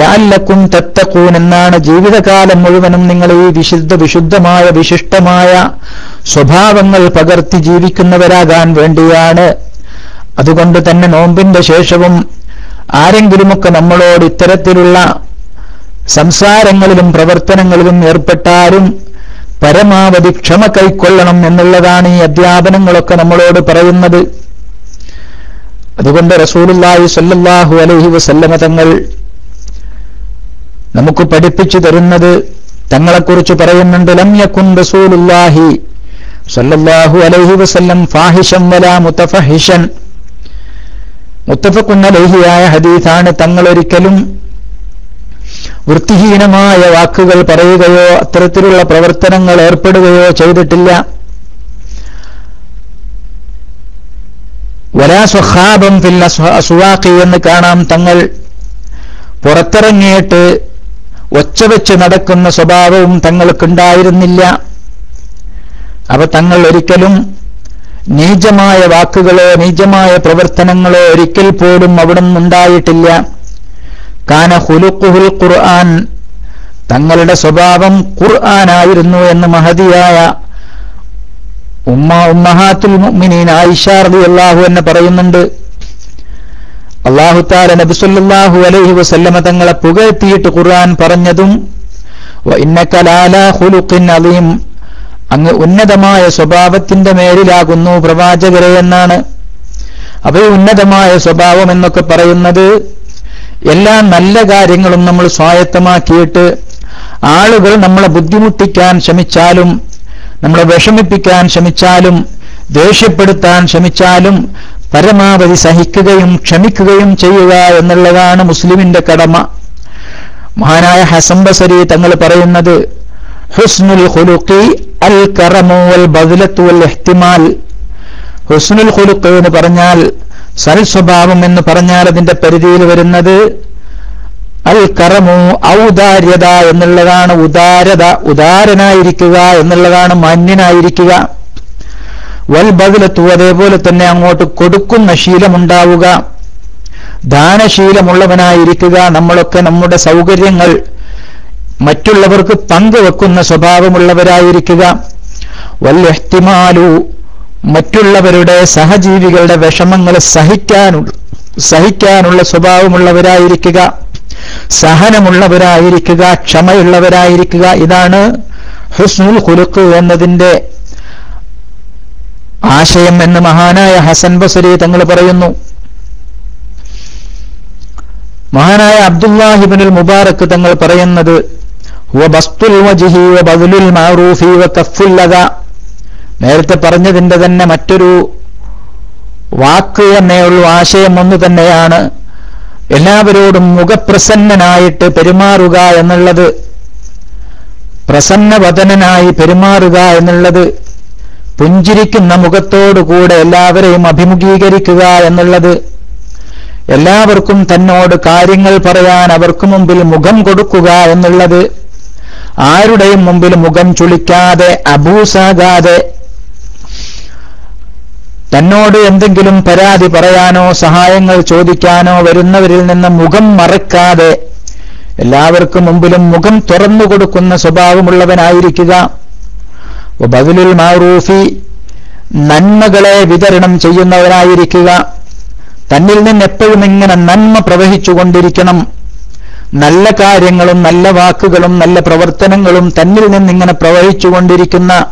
ലാല്ലക്കും തത്തക്കൂൻ എന്നാണ് ജീവിതകാലം മുഴുവനും നിങ്ങൾ ഈ വിശുദ്ധ വിശുദ്ധമായ വിശിഷ്ടമായ സ്വഭാവങ്ങൾ പകർത്തി ജീവിക്കുന്നവരാകാൻ വേണ്ടിയാണ്. അതുകൊണ്ട് തന്നെ നോമ്പിന്റെ ശേഷവും ആരെങ്കിലുമൊക്കെ നമ്മളോട് ഇത്തരത്തിലുള്ള സംസാരങ്ങളിലും പ്രവർത്തനങ്ങളിലും ഏർപ്പെട്ടാലും പരമാവധി ക്ഷമ കൈക്കൊള്ളണം എന്നുള്ളതാണ് ഈ അധ്യാപനങ്ങളൊക്കെ നമ്മളോട് പറയുന്നത്. അതുകൊണ്ട് റസൂലുല്ലാഹി സല്ലാഹു അലഹി വസല്ലമ തങ്ങൾ നമുക്ക് പഠിപ്പിച്ചു തരുന്നത് തങ്ങളെക്കുറിച്ച് പറയുന്നുണ്ട് ലം യകുൻ സല്ലല്ലാഹു അലൈഹി വസല്ലം ഫാഹിഷം വലാ മുത്തഫഹിഷൻ. മുത്തഫഖുൻ അലൈഹിയായ ഹദീസാണ് തങ്ങൾ ഒരിക്കലും വൃത്തിഹീനമായ വാക്കുകൾ പറയുകയോ അത്തരത്തിലുള്ള പ്രവർത്തനങ്ങൾ ഏർപ്പെടുകയോ ചെയ്തിട്ടില്ല. വലാ സ്വഹാബം ഫിൽ അസ്വ- അസ്വാഖി എന്ന് കാണാം തങ്ങൾ പുറത്തിറങ്ങിയിട്ട് ഒച്ച വെച്ച് നടക്കുന്ന സ്വഭാവവും തങ്ങൾക്കുണ്ടായിരുന്നില്ല. അവ തങ്ങൾ ഒരിക്കലും നീചമായ വാക്കുകളോ നീചമായ പ്രവർത്തനങ്ങളോ ഒരിക്കൽ പോലും അവിടെ നിന്നുണ്ടായിട്ടില്ല കാന ഹുലുക്കുഹുൽ ഖുർആൻ തങ്ങളുടെ സ്വഭാവം ഖുർആനായിരുന്നു എന്ന് മഹതിയായ ഉമ്മ ഉമ്മഹാത്തുൽ മുഅ്മിനീൻ ആയിഷ റളിയല്ലാഹു എന്ന് പറയുന്നുണ്ട്. അള്ളാഹു നബിസ്വല്ലാഹു അലൈഹി വസല്ലമ തങ്ങളെ പുകഴ്ത്തിയിട്ട് ഖുർആൻ പറഞ്ഞതും അലീം. അങ്ങ് ഉന്നതമായ സ്വഭാവത്തിന്റെ മേലിലാകുന്നു പ്രവാചകരെ എന്നാണ്. അപ്പൊ ഉന്നതമായ സ്വഭാവം എന്നൊക്കെ പറയുന്നത് എല്ലാ നല്ല കാര്യങ്ങളും നമ്മൾ സ്വായത്തമാക്കിയിട്ട് ആളുകൾ നമ്മളെ ബുദ്ധിമുട്ടിക്കാൻ ശ്രമിച്ചാലും നമ്മളെ വിഷമിപ്പിക്കാൻ ശ്രമിച്ചാലും ദേഷ്യപ്പെടുത്താൻ ശ്രമിച്ചാലും പരമാവധി സഹിക്കുകയും ക്ഷമിക്കുകയും ചെയ്യുക എന്നുള്ളതാണ് മുസ്ലിമിന്റെ കടമ. മഹാനായ ഹസൻ ബസരി തങ്ങൾ പറയുന്നത് ഹുസ്നുൽ ഖുലുഖി അൽ കറമു വൽ ബദലത്തു വൽ ഇഹ്തിമാൽ. ഹുസ്നുൽ ഖുലുഖ് എന്ന് പറഞ്ഞാൽ സൽ സ്വഭാവം എന്ന് പറഞ്ഞാൽ അതിന്റെ പരിധിയിൽ വരുന്നത് അൽ കറമു ഔദാര്യത എന്നുള്ളതാണ് ഉദാരത ഉദാരനായിരിക്കുക എന്നുള്ളതാണ് മാന്യനായിരിക്കുക. വൽ ബദലത്തു അതേപോലെ തന്നെ അങ്ങോട്ട് കൊടുക്കുന്ന ശീലമുണ്ടാവുക. ദാനശീലമുള്ളവനായിരിക്കുക. നമ്മളൊക്കെ നമ്മുടെ സൗകര്യങ്ങൾ മറ്റുള്ളവർക്ക് പങ്കുവെക്കുന്ന സ്വഭാവമുള്ളവരായിരിക്കുക. വല്യഹ്തിമാലു മറ്റുള്ളവരുടെ സഹജീവികളുടെ വിഷമങ്ങൾ സഹിക്കാനുള്ള സഹിക്കാനുള്ള സ്വഭാവമുള്ളവരായിരിക്കുക. സഹനമുള്ളവരായിരിക്കുക. ക്ഷമയുള്ളവരായിരിക്കുക. ഇതാണ് ഹുസ്നുൽ കുലുക്ക് എന്നതിന്റെ ആശയം എന്ന് മഹാനായ ഹസൻ ബസരി തങ്ങൾ പറയുന്നു. മഹാനായ അബ്ദുല്ലാഹിബിനുൽ മുബാറക്ക് തങ്ങൾ പറയുന്നത് നേരത്തെ പറഞ്ഞതിന്റെ തന്നെ മറ്റൊരു വാക്ക് തന്നെയുള്ള ആശയം ഒന്ന് തന്നെയാണ്. എല്ലാവരോടും മുഖപ്രസന്നനായിട്ട് പെരുമാറുക എന്നുള്ളത് പ്രസന്നവദനായി പെരുമാറുക എന്നുള്ളത്. പുഞ്ചിരിക്കുന്ന മുഖത്തോടുകൂടെ എല്ലാവരെയും അഭിമുഖീകരിക്കുക എന്നുള്ളത് എല്ലാവർക്കും തന്നോട് കാര്യങ്ങൾ പറയാൻ അവർക്ക് മുമ്പിൽ മുഖം കൊടുക്കുക എന്നുള്ളത് ആരുടെയും മുമ്പിൽ മുഖം ചുളിക്കാതെ അബൂസാകാതെ തന്നോട് എന്തെങ്കിലും പരാതി പറയാനോ സഹായങ്ങൾ ചോദിക്കാനോ വരുന്നവരിൽ നിന്ന് മുഖം മറക്കാതെ എല്ലാവർക്കും മുമ്പിലും മുഖം തുറന്നു കൊടുക്കുന്ന സ്വഭാവമുള്ളവനായിരിക്കുക. ബദലുൽ മാറൂഫി നന്മകളെ വിതരണം ചെയ്യുന്നവരായിരിക്കുക. തന്നിൽ നിന്ന് എപ്പോഴും ഇങ്ങനെ നന്മ പ്രവഹിച്ചുകൊണ്ടിരിക്കണം. നല്ല കാര്യങ്ങളും നല്ല വാക്കുകളും നല്ല പ്രവർത്തനങ്ങളും തന്നിൽ നിന്നിങ്ങനെ പ്രവഹിച്ചുകൊണ്ടിരിക്കുന്ന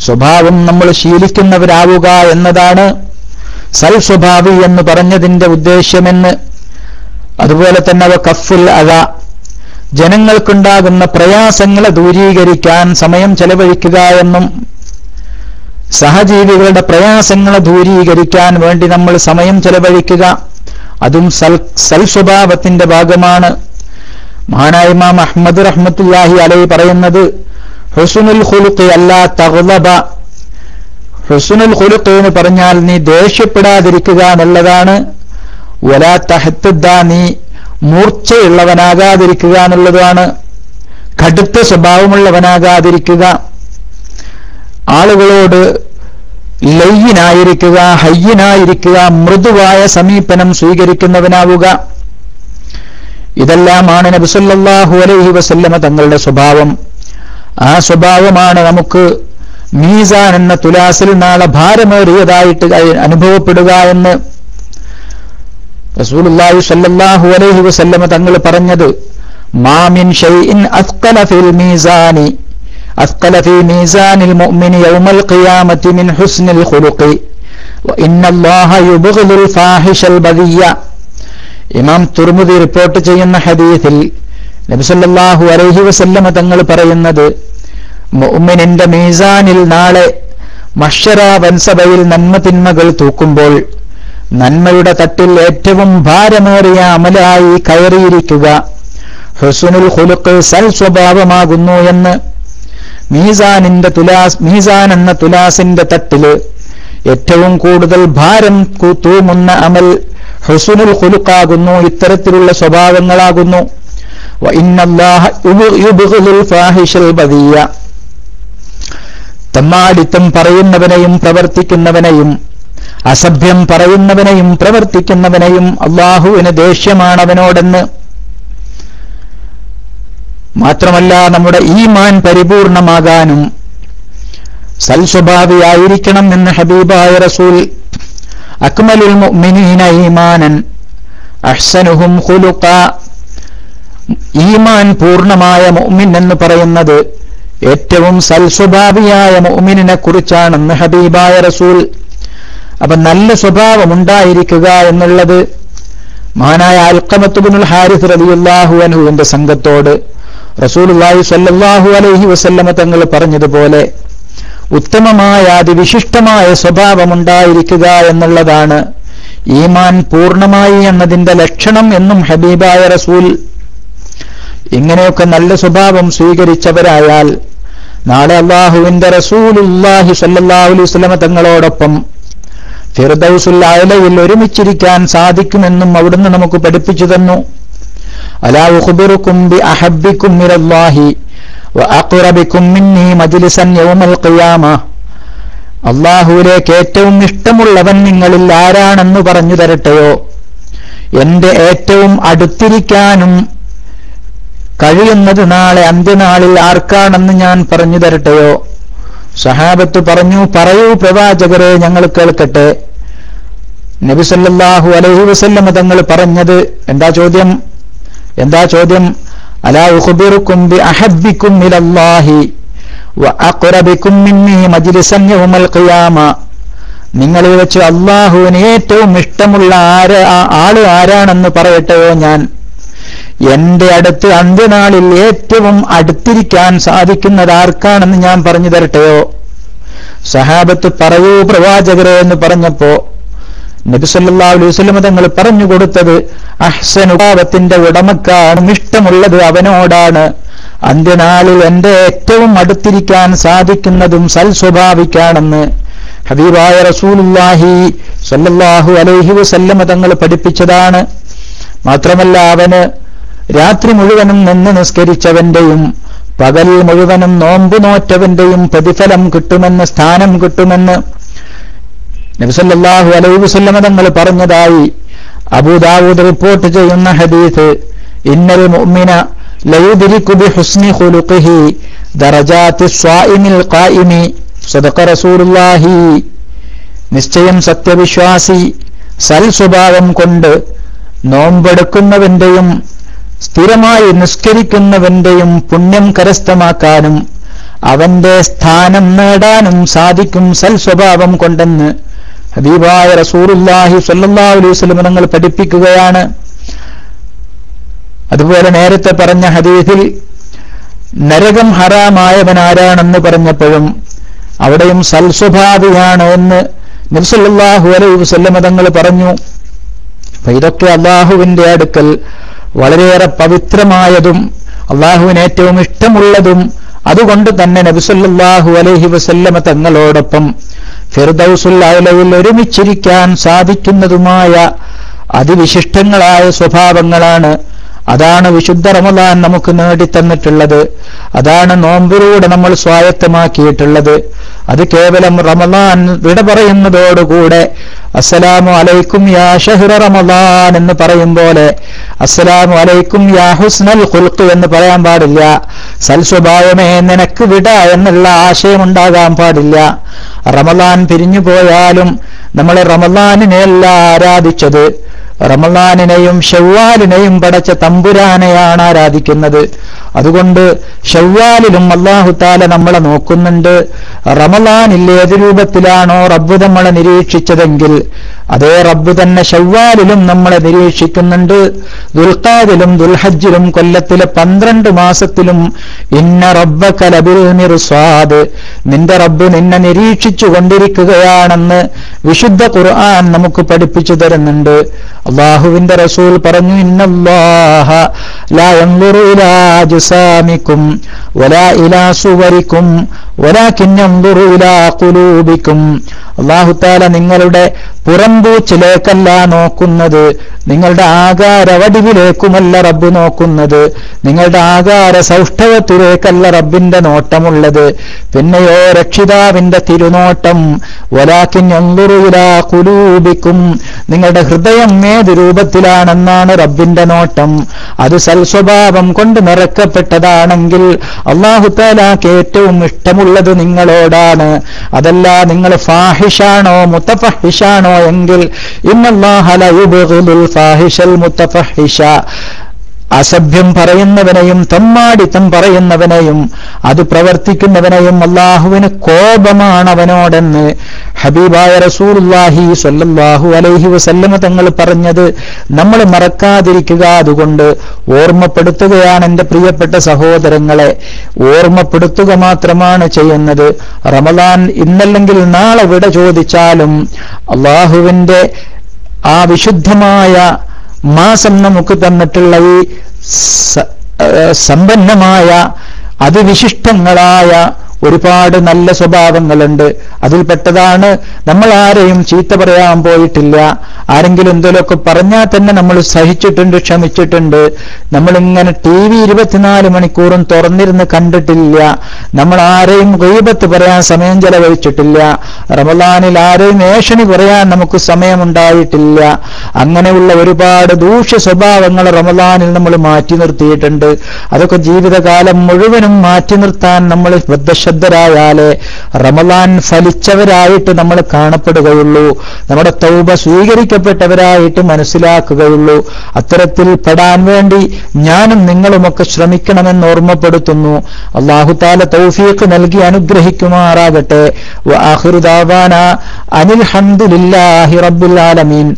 സ്വഭാവം നമ്മൾ ശീലിക്കുന്നവരാവുക എന്നതാണ് സൽ സ്വഭാവി എന്ന് പറഞ്ഞതിന്റെ ഉദ്ദേശ്യമെന്ന്. അതുപോലെ തന്നെ അവ കഫുൽ അത ജനങ്ങൾക്കുണ്ടാകുന്ന പ്രയാസങ്ങളെ ദൂരീകരിക്കാൻ സമയം ചെലവഴിക്കുക എന്നും സഹജീവികളുടെ പ്രയാസങ്ങളെ ദൂരീകരിക്കാൻ വേണ്ടി നമ്മൾ സമയം ചെലവഴിക്കുക. അതും സൽ സൽസ്വഭാവത്തിന്റെ ഭാഗമാണ്. മഹാനായ ഇമാം അഹമ്മദ് റഹ്മത്തുല്ലാഹി അലൈ പറയുന്നത് ഹുസുനുൽ ഖുലുഖ് അല്ലാ തഗ്ലബ. ഹുസുനുൽ ഖുലുഖ് എന്ന് പറഞ്ഞാൽ നീ ദേഷ്യപ്പെടാതിരിക്കുക എന്നുള്ളതാണ്. വലാ തഹത്തുദ്ദ നീ മൂർച്ചയുള്ളവനാകാതിരിക്കുക എന്നുള്ളതാണ്. കടുത്ത സ്വഭാവമുള്ളവനാകാതിരിക്കുക. ആളുകളോട് ലയ്യനായിരിക്കുക ഹയ്യനായിരിക്കുക മൃദുവായ സമീപനം സ്വീകരിക്കുന്നവനാവുക. ഇതെല്ലാമാണ് നബിസല്ലാഹു അലൈഹി വസല്ലമ തങ്ങളുടെ സ്വഭാവം. ആ സ്വഭാവമാണ് നമുക്ക് മീസാൻ എന്ന തുലാസിൽ നാളെ ഭാരമേറിയതായിട്ട് അനുഭവപ്പെടുക എന്ന് തങ്ങൾ പറഞ്ഞത് മാമിൻ ഷൈഇൻ അസ്ഖല ഫിൽ മീസാനി അസ്ഖല മീസാനിൽ ഖിയാമത്തി മിൻ ഹുസ്നിൽ ഇമാം തുർമുദി റിപ്പോർട്ട് ചെയ്യുന്ന ഹദീസിൽ നബി അലൈഹി വസല്ലമ തങ്ങൾ പറയുന്നത് മുഅ്മിനിന്റെ മീസാനിൽ നാളെ മഷറ വൻസഭയിൽ നന്മ തിന്മകൾ തൂക്കുമ്പോൾ നന്മയുടെ തട്ടിൽ ഏറ്റവും ഭാരമേറിയ അമലായി കയറിയിരിക്കുക. ഹുസുനുൽ ഹുലുക്ക് സൽ സ്വഭാവമാകുന്നു എന്ന് മീസാനിന്റെ തുലാസ് മീസാൻ എന്ന തുലാസിന്റെ തട്ടിൽ ഏറ്റവും കൂടുതൽ ഭാരം തൂമുന്ന അമൽ ഹുസുനുൽ ഹുലുക്കാകുന്നു ഇത്തരത്തിലുള്ള സ്വഭാവങ്ങളാകുന്നു. തമ്മാടിത്തം പറയുന്നവനെയും പ്രവർത്തിക്കുന്നവനെയും അസഭ്യം പറയുന്നവനെയും പ്രവർത്തിക്കുന്നവനെയും അള്ളാഹുവിന് ദേഷ്യമാണവനോടെന്ന്. മാത്രമല്ല നമ്മുടെ ഈമാൻ പരിപൂർണമാകാനും സൽസ്വഭാവിയായിരിക്കണം എന്ന് ഹബീബായ റസൂൽ അക്മലുൽ മുഅ്മിനീന ഈമാനൻ അഹ്സനുഹും ഖുലുഖ ഈമാൻ പൂർണമായ മുഅ്മിൻ എന്ന് പറയുന്നത് ഏറ്റവും സൽസ്വഭാവിയായ മുഅ്മിനിനെ കുറിച്ചാണെന്ന് ഹബീബായ റസൂൽ അപ്പൊ നല്ല സ്വഭാവം ഉണ്ടായിരിക്കുക എന്നുള്ളത് മഹാനായ അൽക്കമത്തുബിനുൽ ഹാരിസ് റളിയല്ലാഹു അൻഹുവിന്റെ സംഘത്തോട് റസൂലുള്ളാഹി സല്ലാഹു അലൈഹി വസല്ലമ തങ്ങൾ പറഞ്ഞതുപോലെ ഉത്തമമായ അതിവിശിഷ്ടമായ സ്വഭാവമുണ്ടായിരിക്കുക എന്നുള്ളതാണ് ഈമാൻ പൂർണമായി എന്നതിന്റെ ലക്ഷണം എന്നും ഹബീബായ റസൂൽ ഇങ്ങനെയൊക്കെ നല്ല സ്വഭാവം സ്വീകരിച്ചവരായാൽ നാളെ അള്ളാഹുവിന്റെ റസൂലുല്ലാഹി സല്ലാഹു അലൈഹി വസല്ലമ തങ്ങളോടൊപ്പം ഫിർദൌസുൽ ആലയിൽ ഒരുമിച്ചിരിക്കാൻ സാധിക്കുമെന്നും അവിടുന്ന് നമുക്ക് പഠിപ്പിച്ചു തന്നു. അലാ ബി മിനല്ലാഹി മജ്ലിസൻ ഖിയാമ. അള്ളാഹുവിലേക്ക് ഏറ്റവും ഇഷ്ടമുള്ളവൻ നിങ്ങളിൽ ആരാണെന്ന് പറഞ്ഞു തരട്ടെയോ? എന്റെ ഏറ്റവും അടുത്തിരിക്കാനും കഴിയുന്നത് നാളെ അന്ത്യനാളിൽ ആർക്കാണെന്ന് ഞാൻ പറഞ്ഞു തരട്ടെയോ? സഹാബത്ത് പറഞ്ഞു പറയൂ പ്രവാചകരെ ഞങ്ങൾ കേൾക്കട്ടെ. നബിസല്ലാഹു അലഹു വസല്ലമ തങ്ങൾ പറഞ്ഞത് എന്താ ചോദ്യം? എന്താ ചോദ്യം? അലാ ബി ഖിയാമ. വെച്ച് അള്ളാഹുവിന് ഏറ്റവും ഇഷ്ടമുള്ള ആര് ആൾ ആരാണെന്ന് പറയട്ടെയോ ഞാൻ? എന്റെ അടുത്ത് അന്ത്യനാളിൽ ഏറ്റവും അടുത്തിരിക്കാൻ സാധിക്കുന്നത് ആർക്കാണെന്ന് ഞാൻ പറഞ്ഞു തരട്ടെയോ? സഹാബത്ത് പറയൂ പ്രവാചകരെ എന്ന് പറഞ്ഞപ്പോ നബിസല്ലാ വസല്ലം തങ്ങൾ പറഞ്ഞു കൊടുത്തത് അഹ്സനുഭാവത്തിന്റെ ഉടമക്കാണ് ഇഷ്ടമുള്ളത് അവനോടാണ്. അന്ത്യനാളിൽ എന്റെ ഏറ്റവും അടുത്തിരിക്കാൻ സാധിക്കുന്നതും സൽസ്വഭാവിക്കാണെന്ന് ഹബീബായ റസൂലുള്ളാഹി സല്ലല്ലാഹു അലൈഹി വസല്ലമ തങ്ങൾ പഠിപ്പിച്ചതാണ്. മാത്രമല്ല അവന് രാത്രി മുഴുവനും നിന്ന് നിസ്കരിച്ചവന്റെയും പകൽ മുഴുവനും നോമ്പു നോറ്റവന്റെയും പ്രതിഫലം കിട്ടുമെന്ന് സ്ഥാനം കിട്ടുമെന്ന് നബിസല്ലാഹു അലൈ വസല്ലമ തങ്ങൾ പറഞ്ഞതായി അബൂദാവൂദ് റിപ്പോർട്ട് ചെയ്യുന്ന ഹദീസ് ഇന്നൽ മുഅ്മിന ലയുദ്രികു ബിഹുസ്നി ഖുലുഖിഹി ദറജാത്തി സ്വായിമിൽ ഖായിമി സദഖ റസൂലുള്ളാഹി. നിശ്ചയം സത്യവിശ്വാസി സൽ സ്വഭാവം കൊണ്ട് നോമ്പെടുക്കുന്നവന്റെയും സ്ഥിരമായി നിഷ്കരിക്കുന്നവന്റെയും പുണ്യം കരസ്ഥമാക്കാനും അവന്റെ സ്ഥാനം നേടാനും സാധിക്കും സൽ സ്വഭാവം കൊണ്ടെന്ന് ഹബീബായ റസൂറുല്ലാഹി തങ്ങൾ പഠിപ്പിക്കുകയാണ്. അതുപോലെ നേരത്തെ പറഞ്ഞ ഹദീഫിൽ നരകം ഹറാമായവൻ ആരാണെന്ന് പറഞ്ഞപ്പോഴും അവിടെയും സൽസ്വഭാവിയാണ് എന്ന് നിർസല്ലാഹു അലൈഹി വസല്ലമ തങ്ങൾ പറഞ്ഞു. ഇതൊക്കെ അള്ളാഹുവിന്റെ അടുക്കൽ വളരെയേറെ പവിത്രമായതും അള്ളാഹുവിന് ഏറ്റവും ഇഷ്ടമുള്ളതും അതുകൊണ്ട് തന്നെ നബിസല്ലാഹു അലൈഹി വസല്ലമ തങ്ങളോടൊപ്പം ഫിർദൌസുൽ അലയിൽ ഒരുമിച്ചിരിക്കാൻ സാധിക്കുന്നതുമായ അതിവിശിഷ്ടങ്ങളായ സ്വഭാവങ്ങളാണ് അതാണ് വിശുദ്ധ റമദാൻ നമുക്ക് നേടിത്തന്നിട്ടുള്ളത്. അതാണ് നോമ്പിലൂടെ നമ്മൾ സ്വായത്തമാക്കിയിട്ടുള്ളത്. അത് കേവലം റമദാൻ വിട പറയുന്നതോടുകൂടെ അസ്സലാമു അലൈക്കും യാ ഷഹ്റ റമദാൻ എന്ന് പറയും പോലെ അസ്സലാമു അലൈക്കും യാ ഹുസ്നൽ ഖുൽഖ് എന്ന് പറയാൻ പാടില്ല. സൽസ്വഭാവമേ നിനക്ക് വിട എന്നുള്ള ആശയം ആശയമുണ്ടാകാൻ പാടില്ല. റമദാൻ പിരിഞ്ഞു പോയാലും നമ്മൾ റമദാനിനെയല്ല ആരാധിച്ചത്. റമദാനിനെയും ഷവ്വാലിനെയും പടച്ച തമ്പുരാനെയാണ് ആരാധിക്കുന്നത്. അതുകൊണ്ട് ഷവ്വാലിലും അള്ളാഹുത്താല നമ്മളെ നോക്കുന്നുണ്ട്. റമദാനിൽ ഏത് രൂപത്തിലാണോ റബ്ബ് നമ്മളെ നിരീക്ഷിച്ചതെങ്കിൽ അതേ റബ്ബ് തന്നെ ഷവ്വാലിലും നമ്മളെ നിരീക്ഷിക്കുന്നുണ്ട്. ദുൽഖാദിലും ദുൽഹജ്ജിലും കൊല്ലത്തിലെ പന്ത്രണ്ട് മാസത്തിലും ഇന്ന റബ്ബ കലബിൽ മിർസാദ് നിന്റെ റബ്ബ് നിന്നെ നിരീക്ഷിച്ചു കൊണ്ടിരിക്കുകയാണെന്ന് വിശുദ്ധ ഖുർആൻ നമുക്ക് പഠിപ്പിച്ചു തരുന്നുണ്ട്. അള്ളാഹുവിന്റെ റസൂൽ പറഞ്ഞു ഇന്നല്ലാഹ ലാ ഇലാ അജ്സാമിക്കും വലാ ഇലാ സുവരിക്കും വലാകിൻ യൻദുറു ഇലാ ഖുലൂബിക്കും അള്ളാഹു താല നിങ്ങളുടെ പുറംപൂച്ചിലേക്കല്ല നോക്കുന്നത്. നിങ്ങളുടെ ആകാരവടിവിലേക്കുമല്ല റബ്ബ് നോക്കുന്നത്. നിങ്ങളുടെ ആകാര സൗഷ്ഠവത്തിലേക്കല്ല റബ്ബിന്റെ നോട്ടമുള്ളത്. പിന്നെയോ രക്ഷിതാവിന്റെ തിരുനോട്ടം. വലാക്കിൻ കുലൂപിക്കും നിങ്ങളുടെ ഹൃദയം ഏത് രൂപത്തിലാണെന്നാണ് റബ്ബിന്റെ നോട്ടം. അത് സൽസ്വഭാവം കൊണ്ട് നിറക്കപ്പെട്ടതാണെങ്കിൽ അള്ളാഹുത്താലാക്ക് ഏറ്റവും ഇഷ്ടമുള്ളത് നിങ്ങളോടാണ്. അതല്ല നിങ്ങൾ ഫാഹിഷാണോ മുത്തഫഹിഷാണോ എങ്കിൽ ഇന്നല്ലാഹലുൽ ഫാഹിഷൽ മുത്തഫഹിഷ. അസഭ്യം പറയുന്നവനെയും തമ്മാടിത്തം പറയുന്നവനെയും അത് പ്രവർത്തിക്കുന്നവനെയും അള്ളാഹുവിന് കോപമാണ് അവനോടെന്ന് ഹബീബായ റസൂർഹി സ്വല്ലല്ലാഹു അലൈഹി വസല്ലമ തങ്ങൾ പറഞ്ഞത് നമ്മൾ മറക്കാതിരിക്കുക അതുകൊണ്ട് ഓർമ്മപ്പെടുത്തുകയാണ് എന്റെ പ്രിയപ്പെട്ട സഹോദരങ്ങളെ. ഓർമ്മപ്പെടുത്തുക മാത്രമാണ് ചെയ്യുന്നത്. റമദാൻ ഇന്നല്ലെങ്കിൽ നാളെ വിട ചോദിച്ചാലും അള്ളാഹുവിന്റെ ആ വിശുദ്ധമായ മാസം നമുക്ക് തന്നിട്ടുള്ള ഈ സമ്പന്നമായ അതിവിശിഷ്ടങ്ങളായ ഒരുപാട് നല്ല സ്വഭാവങ്ങളുണ്ട്. അതിൽപ്പെട്ടതാണ് നമ്മൾ ആരെയും ചീത്ത പറയാൻ പോയിട്ടില്ല. ആരെങ്കിലും എന്തെങ്കിലുമൊക്കെ പറഞ്ഞാൽ തന്നെ നമ്മൾ സഹിച്ചിട്ടുണ്ട് ക്ഷമിച്ചിട്ടുണ്ട്. നമ്മളിങ്ങനെ ടി വി ഇരുപത്തിനാല് മണിക്കൂറും തുറന്നിരുന്ന് കണ്ടിട്ടില്ല. നമ്മൾ ആരെയും ഗൈബത്ത് പറയാൻ സമയം ചെലവഴിച്ചിട്ടില്ല. റമദാനിൽ ആരെയും ഏഷണി പറയാൻ നമുക്ക് സമയമുണ്ടായിട്ടില്ല. അങ്ങനെയുള്ള ഒരുപാട് ദൂഷ്യ സ്വഭാവങ്ങൾ റമദാനിൽ നമ്മൾ മാറ്റി നിർത്തിയിട്ടുണ്ട്. അതൊക്കെ ജീവിതകാലം മുഴുവനും മാറ്റി നിർത്താൻ നമ്മൾ ശ്രദ്ധ നിശബ്ദരായാലേ റമലാൻ ഫലിച്ചവരായിട്ട് നമ്മൾ കാണപ്പെടുകയുള്ളൂ. നമ്മുടെ തൗബ സ്വീകരിക്കപ്പെട്ടവരായിട്ട് മനസ്സിലാക്കുകയുള്ളൂ. അത്തരത്തിൽ പെടാൻ വേണ്ടി ഞാനും നിങ്ങളുമൊക്കെ ശ്രമിക്കണമെന്ന് ഓർമ്മപ്പെടുത്തുന്നു. അള്ളാഹുതാല തൗഫീഖ് നൽകി അനുഗ്രഹിക്കുമാറാകട്ടെ. വആഖിറുദാവാന അനിൽ ഹംദുലില്ലാഹി റബ്ബിൽ ആലമീൻ.